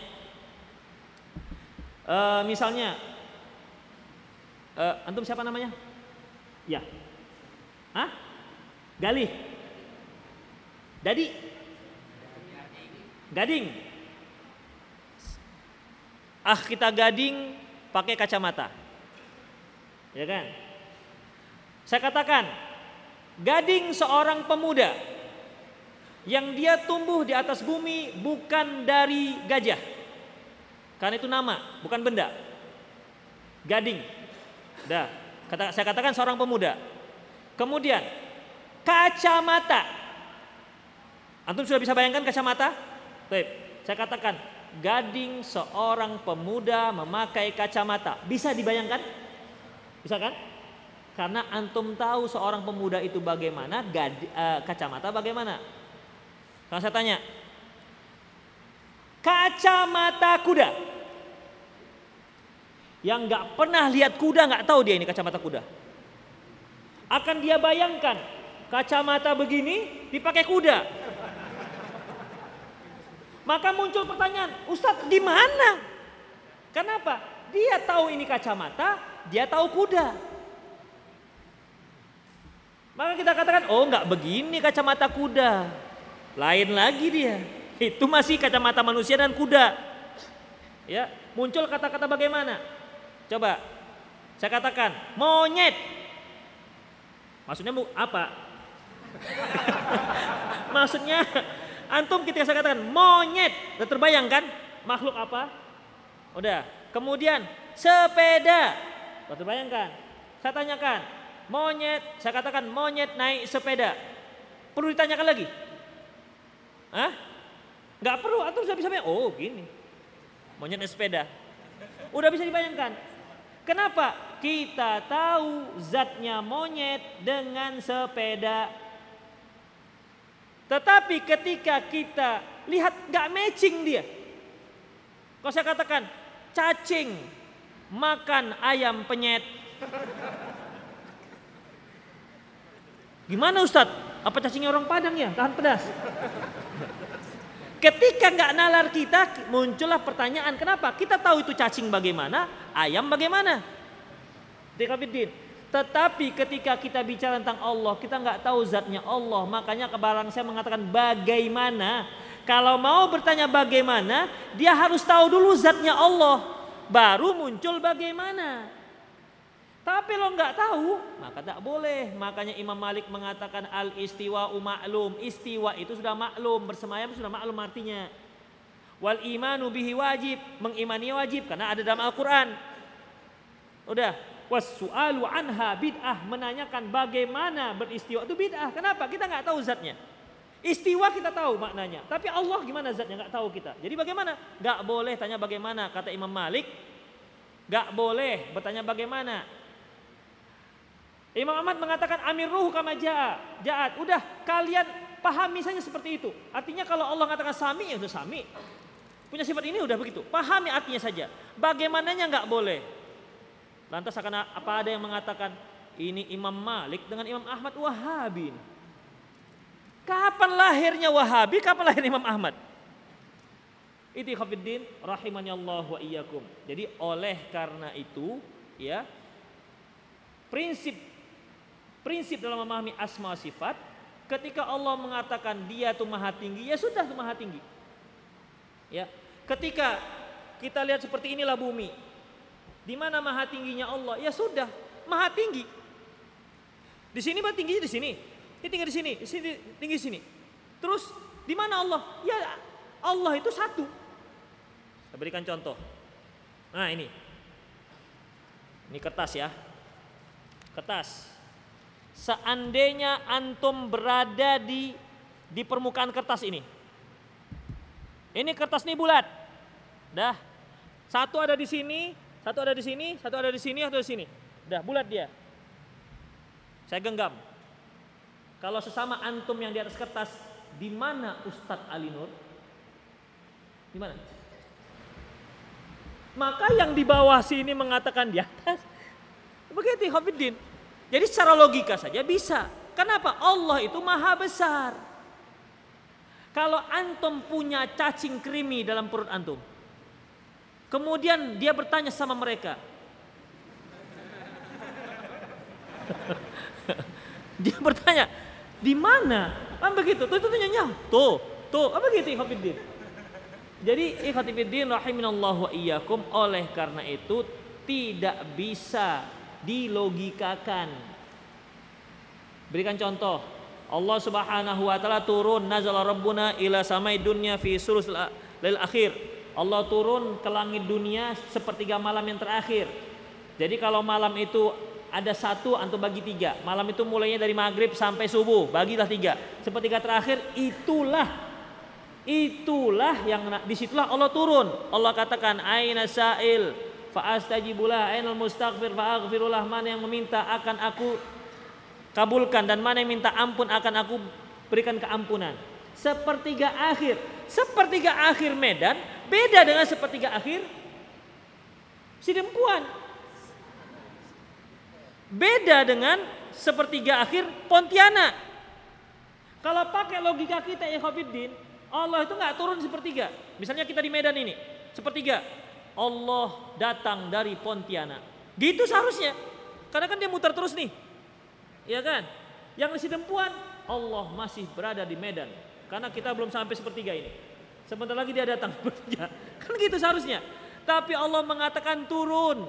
uh, misalnya, uh, antum siapa namanya? Ya, ah, Galih, Dadi, Gading. Ah kita gading pakai kacamata, ya kan? Saya katakan, Gading seorang pemuda yang dia tumbuh di atas bumi bukan dari gajah. Karena itu nama, bukan benda. Gading. Dah, kata, saya katakan seorang pemuda. Kemudian kacamata. Antum sudah bisa bayangkan kacamata? Baik, saya katakan gading seorang pemuda memakai kacamata. Bisa dibayangkan? Bisa kan? Karena antum tahu seorang pemuda itu bagaimana, gadi, uh, kacamata bagaimana. Kalau saya tanya, kacamata kuda. Yang nggak pernah lihat kuda nggak tahu dia ini kacamata kuda. Akan dia bayangkan kacamata begini dipakai kuda. Maka muncul pertanyaan, Ustadz di mana? Kenapa? Dia tahu ini kacamata, dia tahu kuda. Maka kita katakan, oh nggak begini kacamata kuda. Lain lagi dia. Itu masih kacamata manusia dan kuda. Ya, muncul kata-kata bagaimana? Coba saya katakan monyet. Maksudnya apa? Maksudnya antum ketika saya katakan monyet, udah terbayang kan makhluk apa? Udah. Kemudian sepeda, udah terbayang kan? Saya tanyakan monyet, saya katakan monyet naik sepeda. Perlu ditanyakan lagi? Hah? Gak perlu, atau sudah bisa bayang. Oh gini, monyet naik sepeda. Udah bisa dibayangkan. Kenapa? Kita tahu zatnya monyet dengan sepeda. Tetapi ketika kita lihat gak matching dia. Kalau saya katakan cacing makan ayam penyet. Gimana Ustadz? Apa cacingnya orang Padang ya? Tahan pedas. Ketika nggak nalar kita, muncullah pertanyaan kenapa? Kita tahu itu cacing bagaimana, ayam bagaimana. Dekafiddin. Tetapi ketika kita bicara tentang Allah, kita nggak tahu zatnya Allah. Makanya kebarang saya mengatakan bagaimana. Kalau mau bertanya bagaimana, dia harus tahu dulu zatnya Allah. Baru muncul bagaimana. Tapi lo nggak tahu, maka tak boleh. Makanya Imam Malik mengatakan al istiwa maklum. Istiwa itu sudah maklum, bersemayam sudah maklum artinya. Wal imanu bihi wajib, mengimani wajib karena ada dalam Al-Qur'an. Udah, was su'alu anha bid'ah, menanyakan bagaimana beristiwa itu bid'ah. Kenapa? Kita nggak tahu zatnya. Istiwa kita tahu maknanya, tapi Allah gimana zatnya nggak tahu kita. Jadi bagaimana? Nggak boleh tanya bagaimana kata Imam Malik. Nggak boleh bertanya bagaimana Imam Ahmad mengatakan amir ruh kama ja'a, ja'at. Udah kalian pahami saja seperti itu. Artinya kalau Allah mengatakan sami ya sudah sami. Punya sifat ini udah begitu. Pahami artinya saja. Bagaimananya nggak boleh. Lantas akan apa ada yang mengatakan ini Imam Malik dengan Imam Ahmad Wahabi. Kapan lahirnya Wahabi? Kapan lahir Imam Ahmad? Itu khafiddin rahimani Allah wa iyyakum. Jadi oleh karena itu ya prinsip prinsip dalam memahami asma sifat ketika Allah mengatakan dia itu maha tinggi ya sudah itu maha tinggi ya ketika kita lihat seperti inilah bumi di mana maha tingginya Allah? Ya sudah maha tinggi. Di sini mah tingginya di sini. Ini tinggi di sini di sini tinggi di sini. Terus di mana Allah? Ya Allah itu satu. Saya berikan contoh. Nah ini. Ini kertas ya. Kertas. Seandainya antum berada di di permukaan kertas ini. Ini kertas ini bulat. Dah. Satu ada di sini, satu ada di sini, satu ada di sini, satu di sini. Dah, bulat dia. Saya genggam. Kalau sesama antum yang di atas kertas, di mana Ustadz Ali Nur? Di mana? Maka yang di bawah sini mengatakan di atas. Begitu Hafiddin. Jadi secara logika saja bisa. Kenapa? Allah itu maha besar. Kalau antum punya cacing krimi dalam perut antum. Kemudian dia bertanya sama mereka. dia bertanya, di mana? Kan begitu. Tuh, tuh, tuh, tuh, tuh, apa gitu Ikhwafiddin? Jadi Ikhwafiddin rahiminallah wa iyyakum oleh karena itu tidak bisa dilogikakan. Berikan contoh. Allah Subhanahu wa taala turun nazala rabbuna ila samai dunya fi sulus lil akhir. Allah turun ke langit dunia sepertiga malam yang terakhir. Jadi kalau malam itu ada satu antum bagi tiga. Malam itu mulainya dari maghrib sampai subuh, bagilah tiga. Sepertiga terakhir itulah itulah yang di situlah Allah turun. Allah katakan aina sa'il fa'astajibulah ainal mustaghfir fa'aghfirullah mana yang meminta akan aku kabulkan dan mana yang minta ampun akan aku berikan keampunan sepertiga akhir sepertiga akhir Medan beda dengan sepertiga akhir Sidempuan beda dengan sepertiga akhir Pontianak kalau pakai logika kita ya Khofiddin Allah itu nggak turun sepertiga misalnya kita di Medan ini sepertiga Allah datang dari Pontianak. Gitu seharusnya. Karena kan dia muter terus nih. Ya kan? Yang di Sidempuan Allah masih berada di Medan. Karena kita belum sampai sepertiga ini. Sebentar lagi dia datang. Kan gitu seharusnya. Tapi Allah mengatakan turun.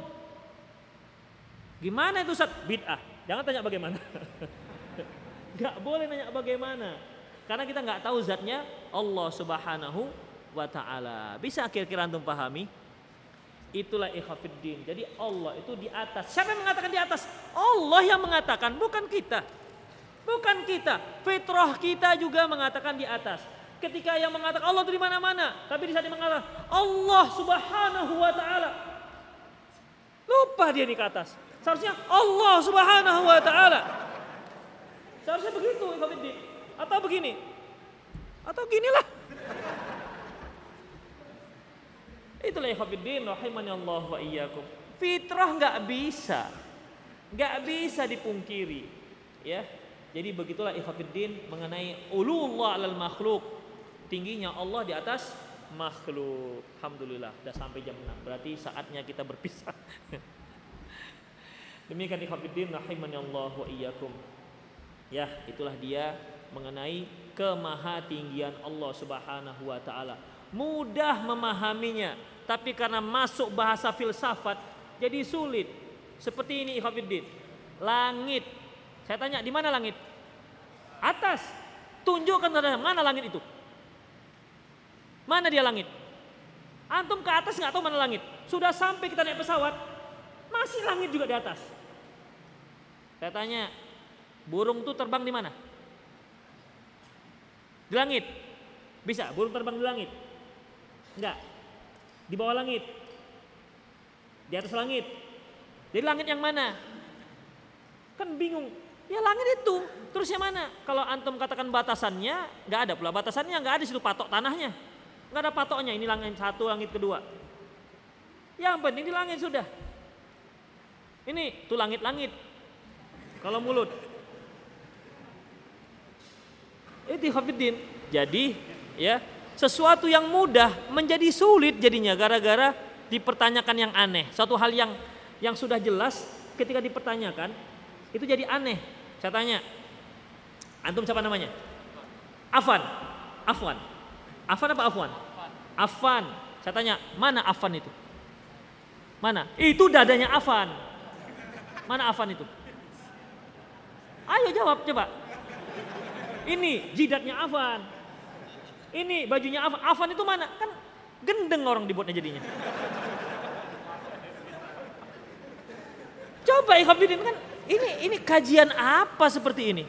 Gimana itu Ustaz? Bid'ah. Jangan tanya bagaimana. Gak boleh nanya bagaimana. Karena kita nggak tahu zatnya Allah Subhanahu wa taala. Bisa kira-kira antum pahami? Itulah ikhafiddin. Jadi Allah itu di atas. Siapa yang mengatakan di atas? Allah yang mengatakan, bukan kita. Bukan kita. Fitrah kita juga mengatakan di atas. Ketika yang mengatakan Allah itu di mana-mana, tapi di saat dia mengatakan Allah Subhanahu wa taala. Lupa dia di atas. Seharusnya Allah Subhanahu wa taala. Seharusnya begitu ikhafiddin. Atau begini. Atau ginilah. Itulah ikhwatiddin rahimani Allah wa iyyakum. Fitrah nggak bisa. nggak bisa dipungkiri. Ya. Jadi begitulah ikhwatiddin mengenai ulullah alal makhluk. Tingginya Allah di atas makhluk. Alhamdulillah, sudah sampai jam 6. Berarti saatnya kita berpisah. Demikian ikhwatiddin rahimani Allah wa iyyakum. Ya, itulah dia mengenai kemahatinggian Allah Subhanahu wa taala. Mudah memahaminya, tapi karena masuk bahasa filsafat jadi sulit. Seperti ini Ikhwanuddin. Langit. Saya tanya di mana langit? Atas. Tunjukkan kepada mana langit itu? Mana dia langit? Antum ke atas nggak tahu mana langit. Sudah sampai kita naik pesawat, masih langit juga di atas. Saya tanya, burung tuh terbang di mana? Di langit. Bisa, burung terbang di langit? Enggak. Di bawah langit. Di atas langit. Jadi langit yang mana? Kan bingung. Ya langit itu. Terus yang mana? Kalau antum katakan batasannya, nggak ada pula batasannya, nggak ada situ patok tanahnya. Nggak ada patoknya. Ini langit satu, langit kedua. Yang penting di langit sudah. Ini tuh langit-langit. Kalau mulut. Itu hafidin. Jadi ya sesuatu yang mudah menjadi sulit jadinya gara-gara dipertanyakan yang aneh. Suatu hal yang yang sudah jelas ketika dipertanyakan itu jadi aneh. Saya tanya, antum siapa namanya? Afan. Afwan. Afan apa Afwan? Afan. Saya tanya, mana Afan itu? Mana? Itu dadanya Afan. Mana Afan itu? Ayo jawab coba. Ini jidatnya Afan. Ini bajunya Afan. Afan itu mana? Kan gendeng orang dibuatnya jadinya. Coba ikhafidin kan ini ini kajian apa seperti ini?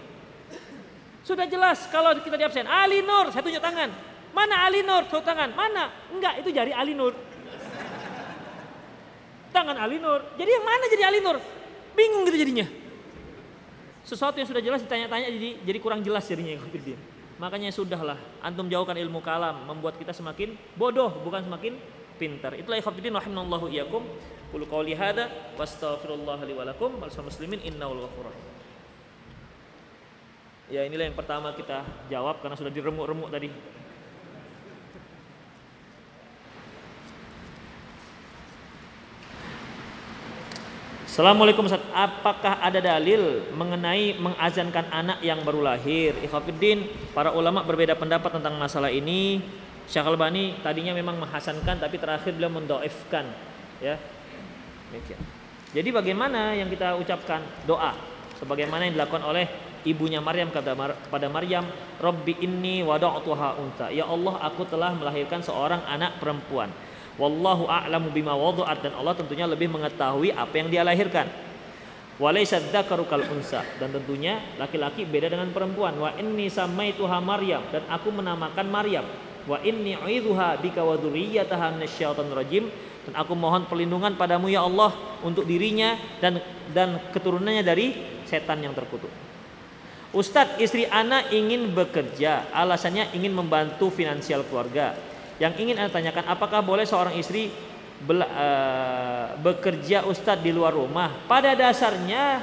Sudah jelas kalau kita di absen. Ali Nur, saya tunjuk tangan. Mana Ali Nur? Tunjuk tangan. Mana? Enggak, itu jari Ali Nur. Tangan Ali Nur. Jadi yang mana jadi Ali Nur? Bingung gitu jadinya. Sesuatu yang sudah jelas ditanya-tanya jadi jadi kurang jelas jadinya ikhafidin. Makanya sudahlah antum jauhkan ilmu kalam membuat kita semakin bodoh bukan semakin pintar. Itulah ikhwatiddin rahimanallahu iyyakum. Qulu qawli hada wastaghfirullah li wa lakum wal muslimin innahu ghafurur Ya inilah yang pertama kita jawab karena sudah diremuk-remuk tadi. Assalamualaikum Ustaz. Apakah ada dalil mengenai mengazankan anak yang baru lahir? Ikhwafiddin, para ulama berbeda pendapat tentang masalah ini. Syekh Albani tadinya memang menghasankan tapi terakhir beliau mendoifkan ya. Jadi bagaimana yang kita ucapkan doa sebagaimana yang dilakukan oleh ibunya Maryam kepada Maryam, "Rabbi inni wada'tuha unta." Ya Allah, aku telah melahirkan seorang anak perempuan. Wallahu a'lamu bima wadu'at dan Allah tentunya lebih mengetahui apa yang dia lahirkan. Walaysa dzakaru kal unsa dan tentunya laki-laki beda dengan perempuan. Wa inni samaituha Maryam dan aku menamakan Maryam. Wa inni uidzuha bika wa dzurriyyataha minasyaitonir rajim dan aku mohon perlindungan padamu ya Allah untuk dirinya dan dan keturunannya dari setan yang terkutuk. Ustadz, istri anak ingin bekerja, alasannya ingin membantu finansial keluarga. Yang ingin Anda tanyakan, apakah boleh seorang istri bela, uh, bekerja ustadz di luar rumah? Pada dasarnya,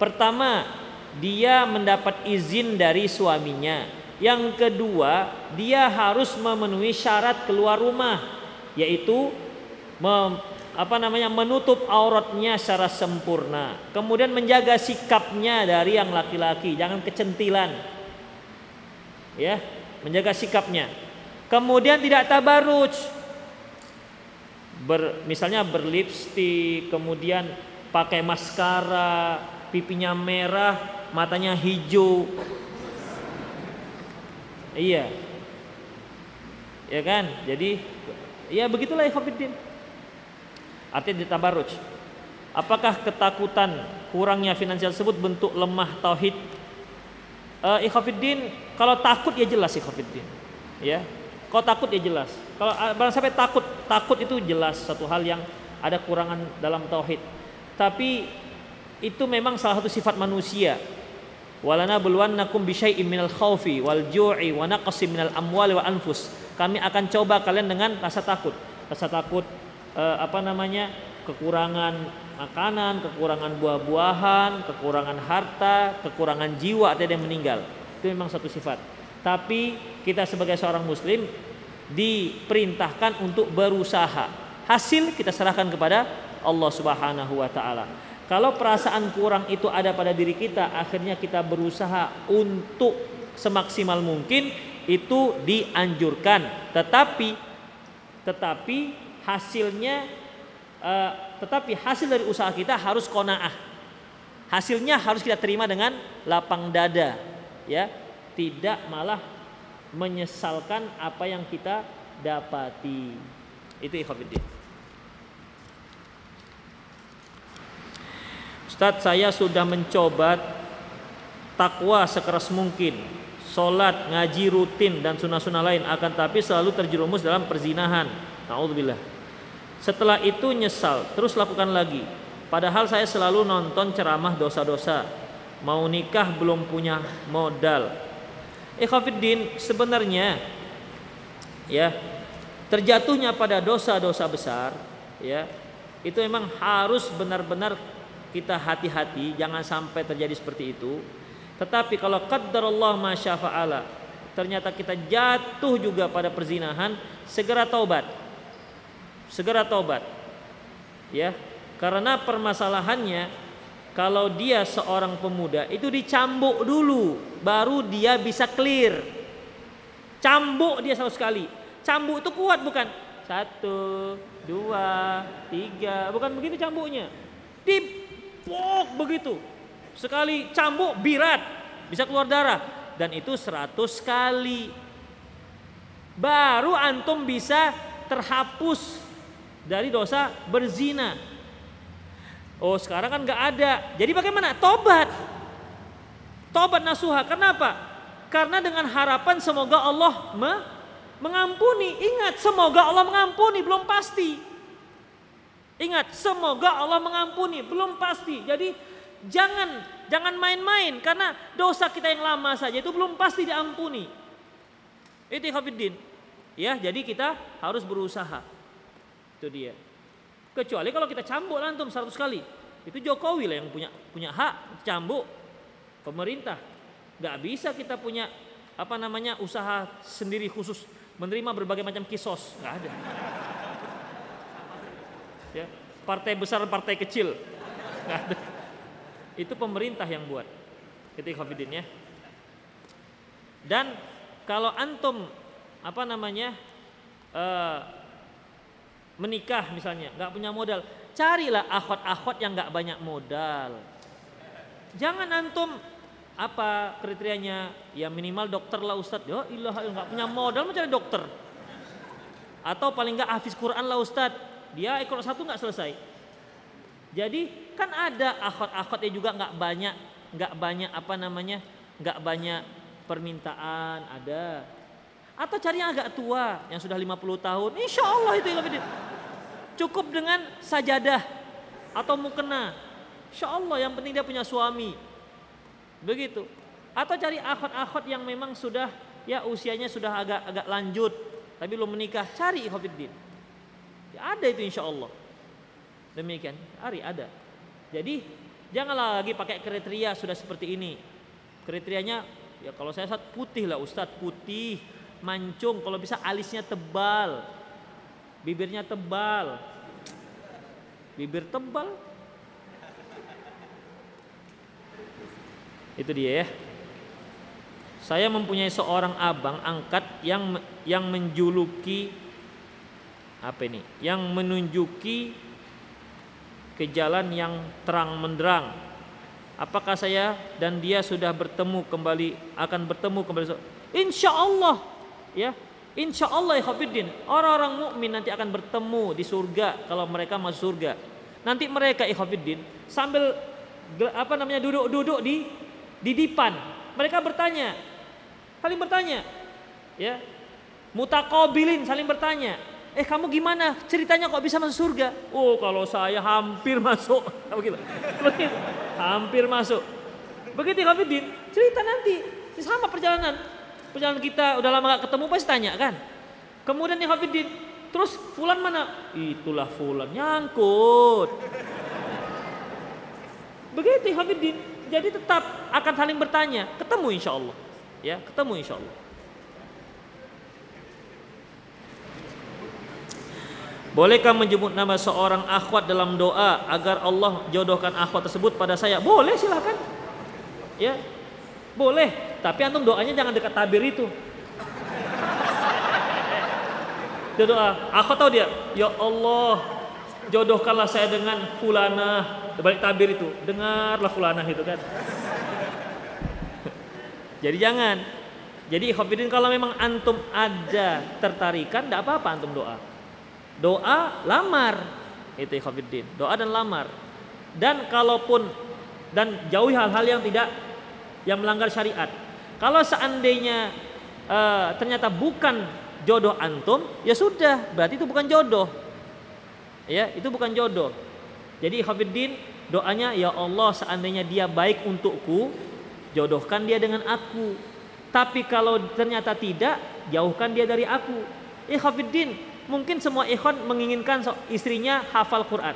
pertama dia mendapat izin dari suaminya. Yang kedua, dia harus memenuhi syarat keluar rumah, yaitu mem, apa namanya menutup auratnya secara sempurna. Kemudian menjaga sikapnya dari yang laki-laki, jangan kecentilan. Ya, menjaga sikapnya. Kemudian tidak tabaruj. Ber, misalnya berlipstik, kemudian pakai maskara, pipinya merah, matanya hijau. Iya. Ya kan? Jadi ya begitulah ikhwatiddin. Artinya ditabaruj. Apakah ketakutan kurangnya finansial tersebut bentuk lemah tauhid? Uh, kalau takut ya jelas ikhwatiddin. Ya, kalau takut ya jelas. Kalau ah, barang sampai takut, takut itu jelas satu hal yang ada kurangan dalam tauhid. Tapi itu memang salah satu sifat manusia. Walana bulwannakum bisyai'im minal khaufi wal ju'i wa naqsim minal amwali wa anfus. Kami akan coba kalian dengan rasa takut. Rasa takut eh, apa namanya? kekurangan makanan, kekurangan buah-buahan, kekurangan harta, kekurangan jiwa ada yang meninggal. Itu memang satu sifat. Tapi kita sebagai seorang muslim diperintahkan untuk berusaha. Hasil kita serahkan kepada Allah Subhanahu wa taala. Kalau perasaan kurang itu ada pada diri kita, akhirnya kita berusaha untuk semaksimal mungkin itu dianjurkan. Tetapi tetapi hasilnya uh, tetapi hasil dari usaha kita harus konaah. Hasilnya harus kita terima dengan lapang dada, ya tidak malah menyesalkan apa yang kita dapati. Itu ikhwatiddin. Ustadz saya sudah mencoba takwa sekeras mungkin Sholat, ngaji rutin dan sunnah-sunnah lain Akan tapi selalu terjerumus dalam perzinahan Ta'udzubillah Setelah itu nyesal Terus lakukan lagi Padahal saya selalu nonton ceramah dosa-dosa. Mau nikah belum punya modal. Ikhwafiddin sebenarnya ya terjatuhnya pada dosa-dosa besar ya itu memang harus benar-benar kita hati-hati jangan sampai terjadi seperti itu. Tetapi kalau qaddarallah masyafa'ala ternyata kita jatuh juga pada perzinahan segera taubat. Segera taubat ya. Karena permasalahannya kalau dia seorang pemuda itu dicambuk dulu baru dia bisa clear. Cambuk dia sama sekali. Cambuk itu kuat bukan? Satu dua tiga. Bukan begitu cambuknya? Dipok begitu. Sekali cambuk birat bisa keluar darah. Dan itu seratus kali. Baru antum bisa terhapus dari dosa berzina oh sekarang kan nggak ada. Jadi bagaimana? Tobat. Tobat nasuha. Kenapa? Karena dengan harapan semoga Allah me mengampuni. Ingat semoga Allah mengampuni. Belum pasti. Ingat semoga Allah mengampuni. Belum pasti. Jadi Jangan jangan main-main. Karena dosa kita yang lama saja itu belum pasti diampuni. Itu. Ya, jadi kita harus berusaha. Itu dia. Kecuali kalau kita cambuk lantum 100 kali. Itu Jokowi lah yang punya punya hak cambuk pemerintah. Gak bisa kita punya apa namanya usaha sendiri khusus menerima berbagai macam kisos. Gak ada. Ya, partai besar, partai kecil. Gak ada. Itu pemerintah yang buat. Itu ikhwafidin ya. Dan kalau antum apa namanya uh, menikah misalnya nggak punya modal, carilah akhwat-akhwat yang nggak banyak modal. Jangan antum apa kriterianya? Ya minimal dokter lah ustadz. Ya ilah nggak punya modal mencari dokter. Atau paling nggak hafiz Quran lah ustadz. Dia ekor satu nggak selesai. Jadi kan ada akhwat-akhwat yang juga nggak banyak nggak banyak apa namanya? Nggak banyak permintaan ada atau cari yang agak tua yang sudah 50 tahun. Insya Allah itu yang lebih cukup dengan sajadah atau mukena. Insya Allah yang penting dia punya suami. Begitu. Atau cari akhwat-akhwat yang memang sudah ya usianya sudah agak agak lanjut tapi belum menikah. Cari ikhwatiddin ya, ada itu insya Allah demikian. Hari ada. Jadi janganlah lagi pakai kriteria sudah seperti ini. Kriterianya ya kalau saya saat putih lah Ustadz putih, mancung, kalau bisa alisnya tebal, bibirnya tebal, bibir tebal. Itu dia ya. Saya mempunyai seorang abang angkat yang yang menjuluki apa ini? Yang menunjuki ke jalan yang terang menderang. Apakah saya dan dia sudah bertemu kembali akan bertemu kembali? Insya Allah, ya, insya Allah ya Orang-orang mukmin nanti akan bertemu di surga kalau mereka masuk surga. Nanti mereka ikhafidin sambil apa namanya duduk-duduk di di dipan. Mereka bertanya, saling bertanya, ya, mutakobilin saling bertanya eh kamu gimana ceritanya kok bisa masuk surga? Oh kalau saya hampir masuk, begitu, begitu, hampir masuk. Begitu Hafidin, cerita nanti sama perjalanan, perjalanan kita udah lama gak ketemu pasti tanya kan. Kemudian nih Hafidin, terus Fulan mana? Itulah Fulan nyangkut. Begitu Hafidin, jadi tetap akan saling bertanya, ketemu insya Allah, ya ketemu insya Allah. Bolehkah menyebut nama seorang akhwat dalam doa agar Allah jodohkan akhwat tersebut pada saya? Boleh silahkan. Ya, boleh. Tapi antum doanya jangan dekat tabir itu. Dia doa, akhwat tahu dia, ya Allah, jodohkanlah saya dengan fulana. Balik tabir itu, dengarlah fulana itu kan. Jadi jangan. Jadi khafidin kalau memang antum ada tertarikan, tidak apa-apa antum doa doa lamar itu ikhwatiddin doa dan lamar dan kalaupun dan jauhi hal-hal yang tidak yang melanggar syariat kalau seandainya uh, ternyata bukan jodoh antum ya sudah berarti itu bukan jodoh ya itu bukan jodoh Jadi Khafiddin doanya ya Allah seandainya dia baik untukku, jodohkan dia dengan aku. Tapi kalau ternyata tidak, jauhkan dia dari aku. Eh Khafiddin, mungkin semua ikhwan menginginkan istrinya hafal Quran.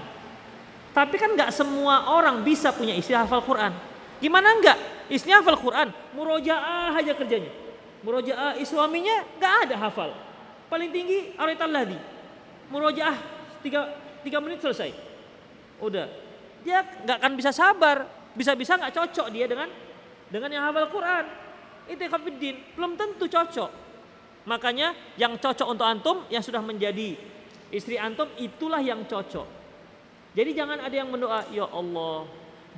Tapi kan nggak semua orang bisa punya istri hafal Quran. Gimana enggak? Istrinya hafal Quran, murojaah aja kerjanya. Murojaah suaminya nggak ada hafal. Paling tinggi arital ladi. Murojaah tiga, tiga menit selesai. Udah. Dia nggak akan bisa sabar. Bisa-bisa nggak cocok dia dengan dengan yang hafal Quran. Itu kafiddin. Belum tentu cocok. Makanya yang cocok untuk antum yang sudah menjadi istri antum itulah yang cocok. Jadi jangan ada yang mendoa, ya Allah,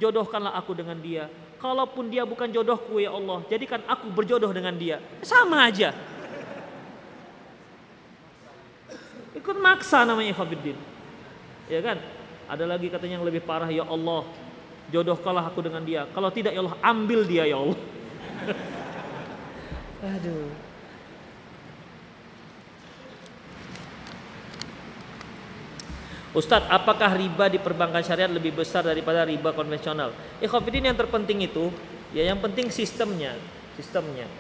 jodohkanlah aku dengan dia. Kalaupun dia bukan jodohku ya Allah, jadikan aku berjodoh dengan dia. Sama aja. Ikut maksa namanya Ikhwanuddin. Ya kan? Ada lagi katanya yang lebih parah, ya Allah, jodohkanlah aku dengan dia. Kalau tidak ya Allah, ambil dia ya Allah. Aduh. Ustadz, apakah riba di perbankan syariat lebih besar daripada riba konvensional? Ikhwafidin yang terpenting itu, ya yang penting sistemnya, sistemnya.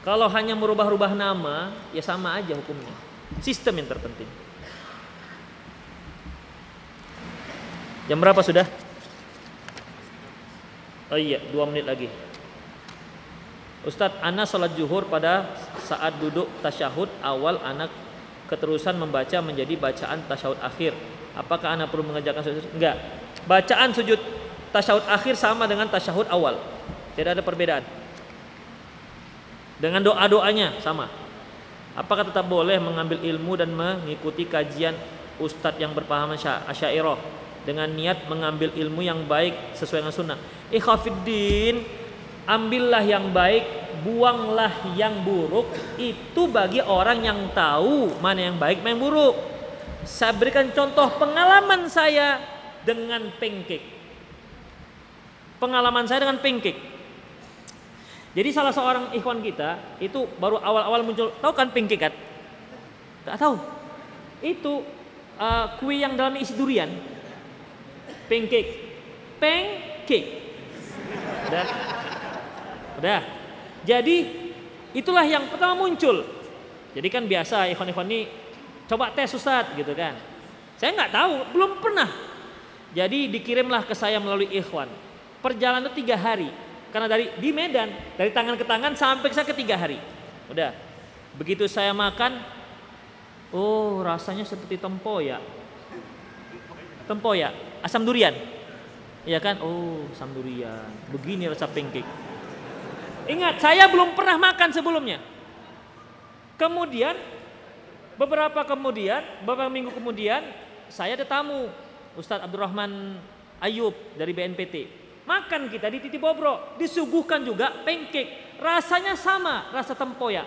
Kalau hanya merubah-rubah nama, ya sama aja hukumnya. Sistem yang terpenting. Jam berapa sudah? Oh iya, dua menit lagi. Ustadz, Ana sholat zuhur pada saat duduk tasyahud awal anak keterusan membaca menjadi bacaan tasyahud akhir. Apakah Anda perlu mengerjakan sujud? Enggak. Bacaan sujud tasyahud akhir sama dengan tasyahud awal. Tidak ada perbedaan. Dengan doa-doanya sama. Apakah tetap boleh mengambil ilmu dan mengikuti kajian ustadz yang berpaham asyairah dengan niat mengambil ilmu yang baik sesuai dengan sunnah. Ikhafiddin, ambillah yang baik buanglah yang buruk itu bagi orang yang tahu mana yang baik mana yang buruk. Saya berikan contoh pengalaman saya dengan pancake. Pengalaman saya dengan pancake. Jadi salah seorang ikhwan kita itu baru awal-awal muncul, tahu kan pancake kan? Gak tahu. Itu uh, kue yang dalamnya isi durian. Pancake. Pancake. Udah. Udah. Jadi itulah yang pertama muncul. Jadi kan biasa ikhwan-ikhwan ini coba tes Ustaz gitu kan. Saya nggak tahu, belum pernah. Jadi dikirimlah ke saya melalui ikhwan. Perjalanan tiga hari. Karena dari di Medan, dari tangan ke tangan sampai saya ke tiga hari. Udah. Begitu saya makan, oh rasanya seperti tempoyak. Tempoyak, asam durian. Iya kan? Oh, asam durian. Begini rasa pancake. Ingat, saya belum pernah makan sebelumnya. Kemudian beberapa kemudian, beberapa minggu kemudian saya ada tamu Ustadz Abdurrahman Ayub dari BNPT. Makan kita di Titi Bobro, disuguhkan juga pancake. Rasanya sama, rasa tempoyak.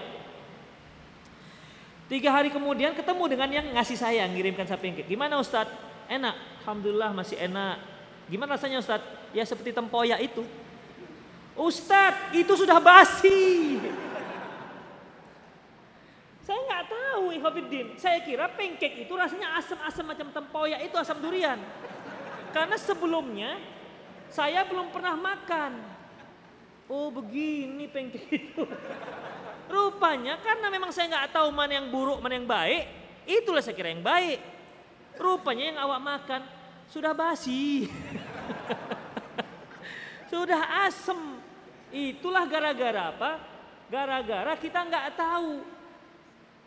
Tiga hari kemudian ketemu dengan yang ngasih saya, ngirimkan saya pancake. Gimana Ustadz? Enak, Alhamdulillah masih enak. Gimana rasanya Ustadz? Ya seperti tempoyak itu. Ustadz, itu sudah basi. Saya nggak tahu Ikhwanuddin. Saya kira pancake itu rasanya asam-asam macam tempoyak itu asam durian. Karena sebelumnya saya belum pernah makan. Oh begini pancake itu. Rupanya karena memang saya nggak tahu mana yang buruk, mana yang baik. Itulah saya kira yang baik. Rupanya yang awak makan sudah basi. sudah asem. Itulah gara-gara apa? Gara-gara kita nggak tahu.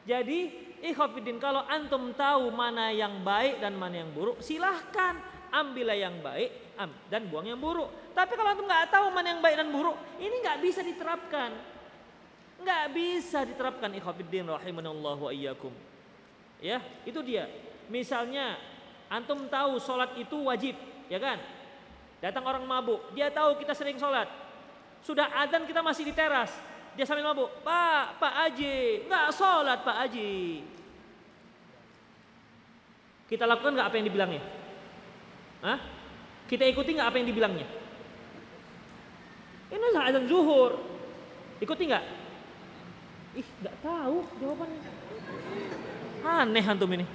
Jadi, ikhwafidin kalau antum tahu mana yang baik dan mana yang buruk, silahkan ambillah yang baik dan buang yang buruk. Tapi kalau antum nggak tahu mana yang baik dan buruk, ini nggak bisa diterapkan. Nggak bisa diterapkan ikhwafidin rahimanallah wa iyyakum. Ya, itu dia. Misalnya antum tahu sholat itu wajib, ya kan? Datang orang mabuk, dia tahu kita sering sholat, sudah adzan kita masih di teras. Dia sambil mabuk, Pak, Pak Aji, nggak sholat Pak Aji. Kita lakukan nggak apa yang dibilangnya? Hah? Kita ikuti nggak apa yang dibilangnya? Ini adzan zuhur. Ikuti nggak? Ih, nggak tahu jawabannya. Aneh antum ini.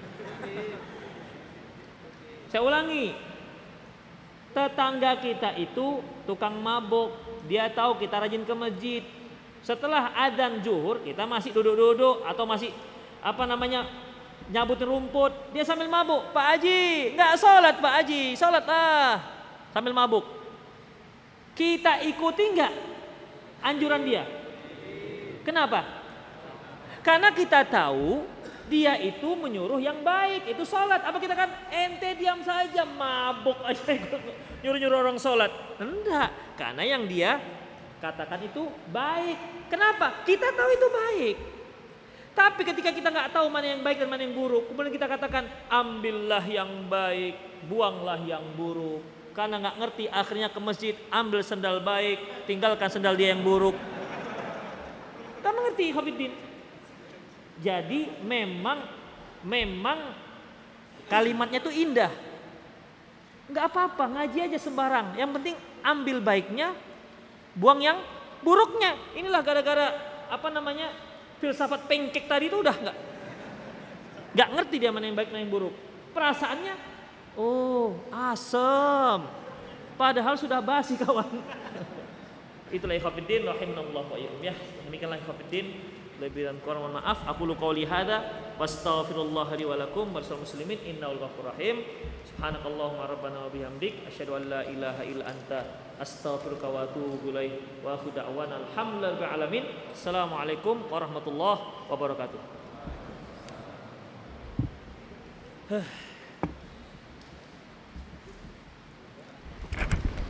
Saya ulangi. Tetangga kita itu tukang mabuk, dia tahu kita rajin ke masjid. Setelah adzan zuhur, kita masih duduk-duduk atau masih apa namanya nyabut rumput, dia sambil mabuk. Pak Haji, nggak sholat Pak Haji, sholat ah sambil mabuk. Kita ikuti nggak anjuran dia? Kenapa? Karena kita tahu dia itu menyuruh yang baik, itu sholat. Apa kita kan ente diam saja, mabuk aja nyuruh-nyuruh orang sholat. Enggak, karena yang dia katakan itu baik. Kenapa? Kita tahu itu baik. Tapi ketika kita nggak tahu mana yang baik dan mana yang buruk, kemudian kita katakan ambillah yang baik, buanglah yang buruk. Karena nggak ngerti, akhirnya ke masjid ambil sendal baik, tinggalkan sendal dia yang buruk. Kamu mengerti, Habibin? Jadi memang memang kalimatnya itu indah. Nggak apa-apa, ngaji aja sembarang. Yang penting ambil baiknya, buang yang buruknya. Inilah gara-gara apa namanya filsafat pengkek tadi itu udah nggak nggak ngerti dia mana yang baik mana yang buruk. Perasaannya, oh asem. Padahal sudah basi kawan. Itulah ikhwatiddin rahimanallah wa ya. Demikianlah ikhwatiddin lebih dan kurang mohon maaf. Aku lu qauli hada wastaghfirullah li wa lakum wassalamu muslimin innahu ghafurur rahim. Subhanakallahumma rabbana wa bihamdik asyhadu an la ilaha illa anta astaghfiruka wa atubu ilaik wa akhu da'wana alhamdulillahi alamin. Assalamualaikum warahmatullahi wabarakatuh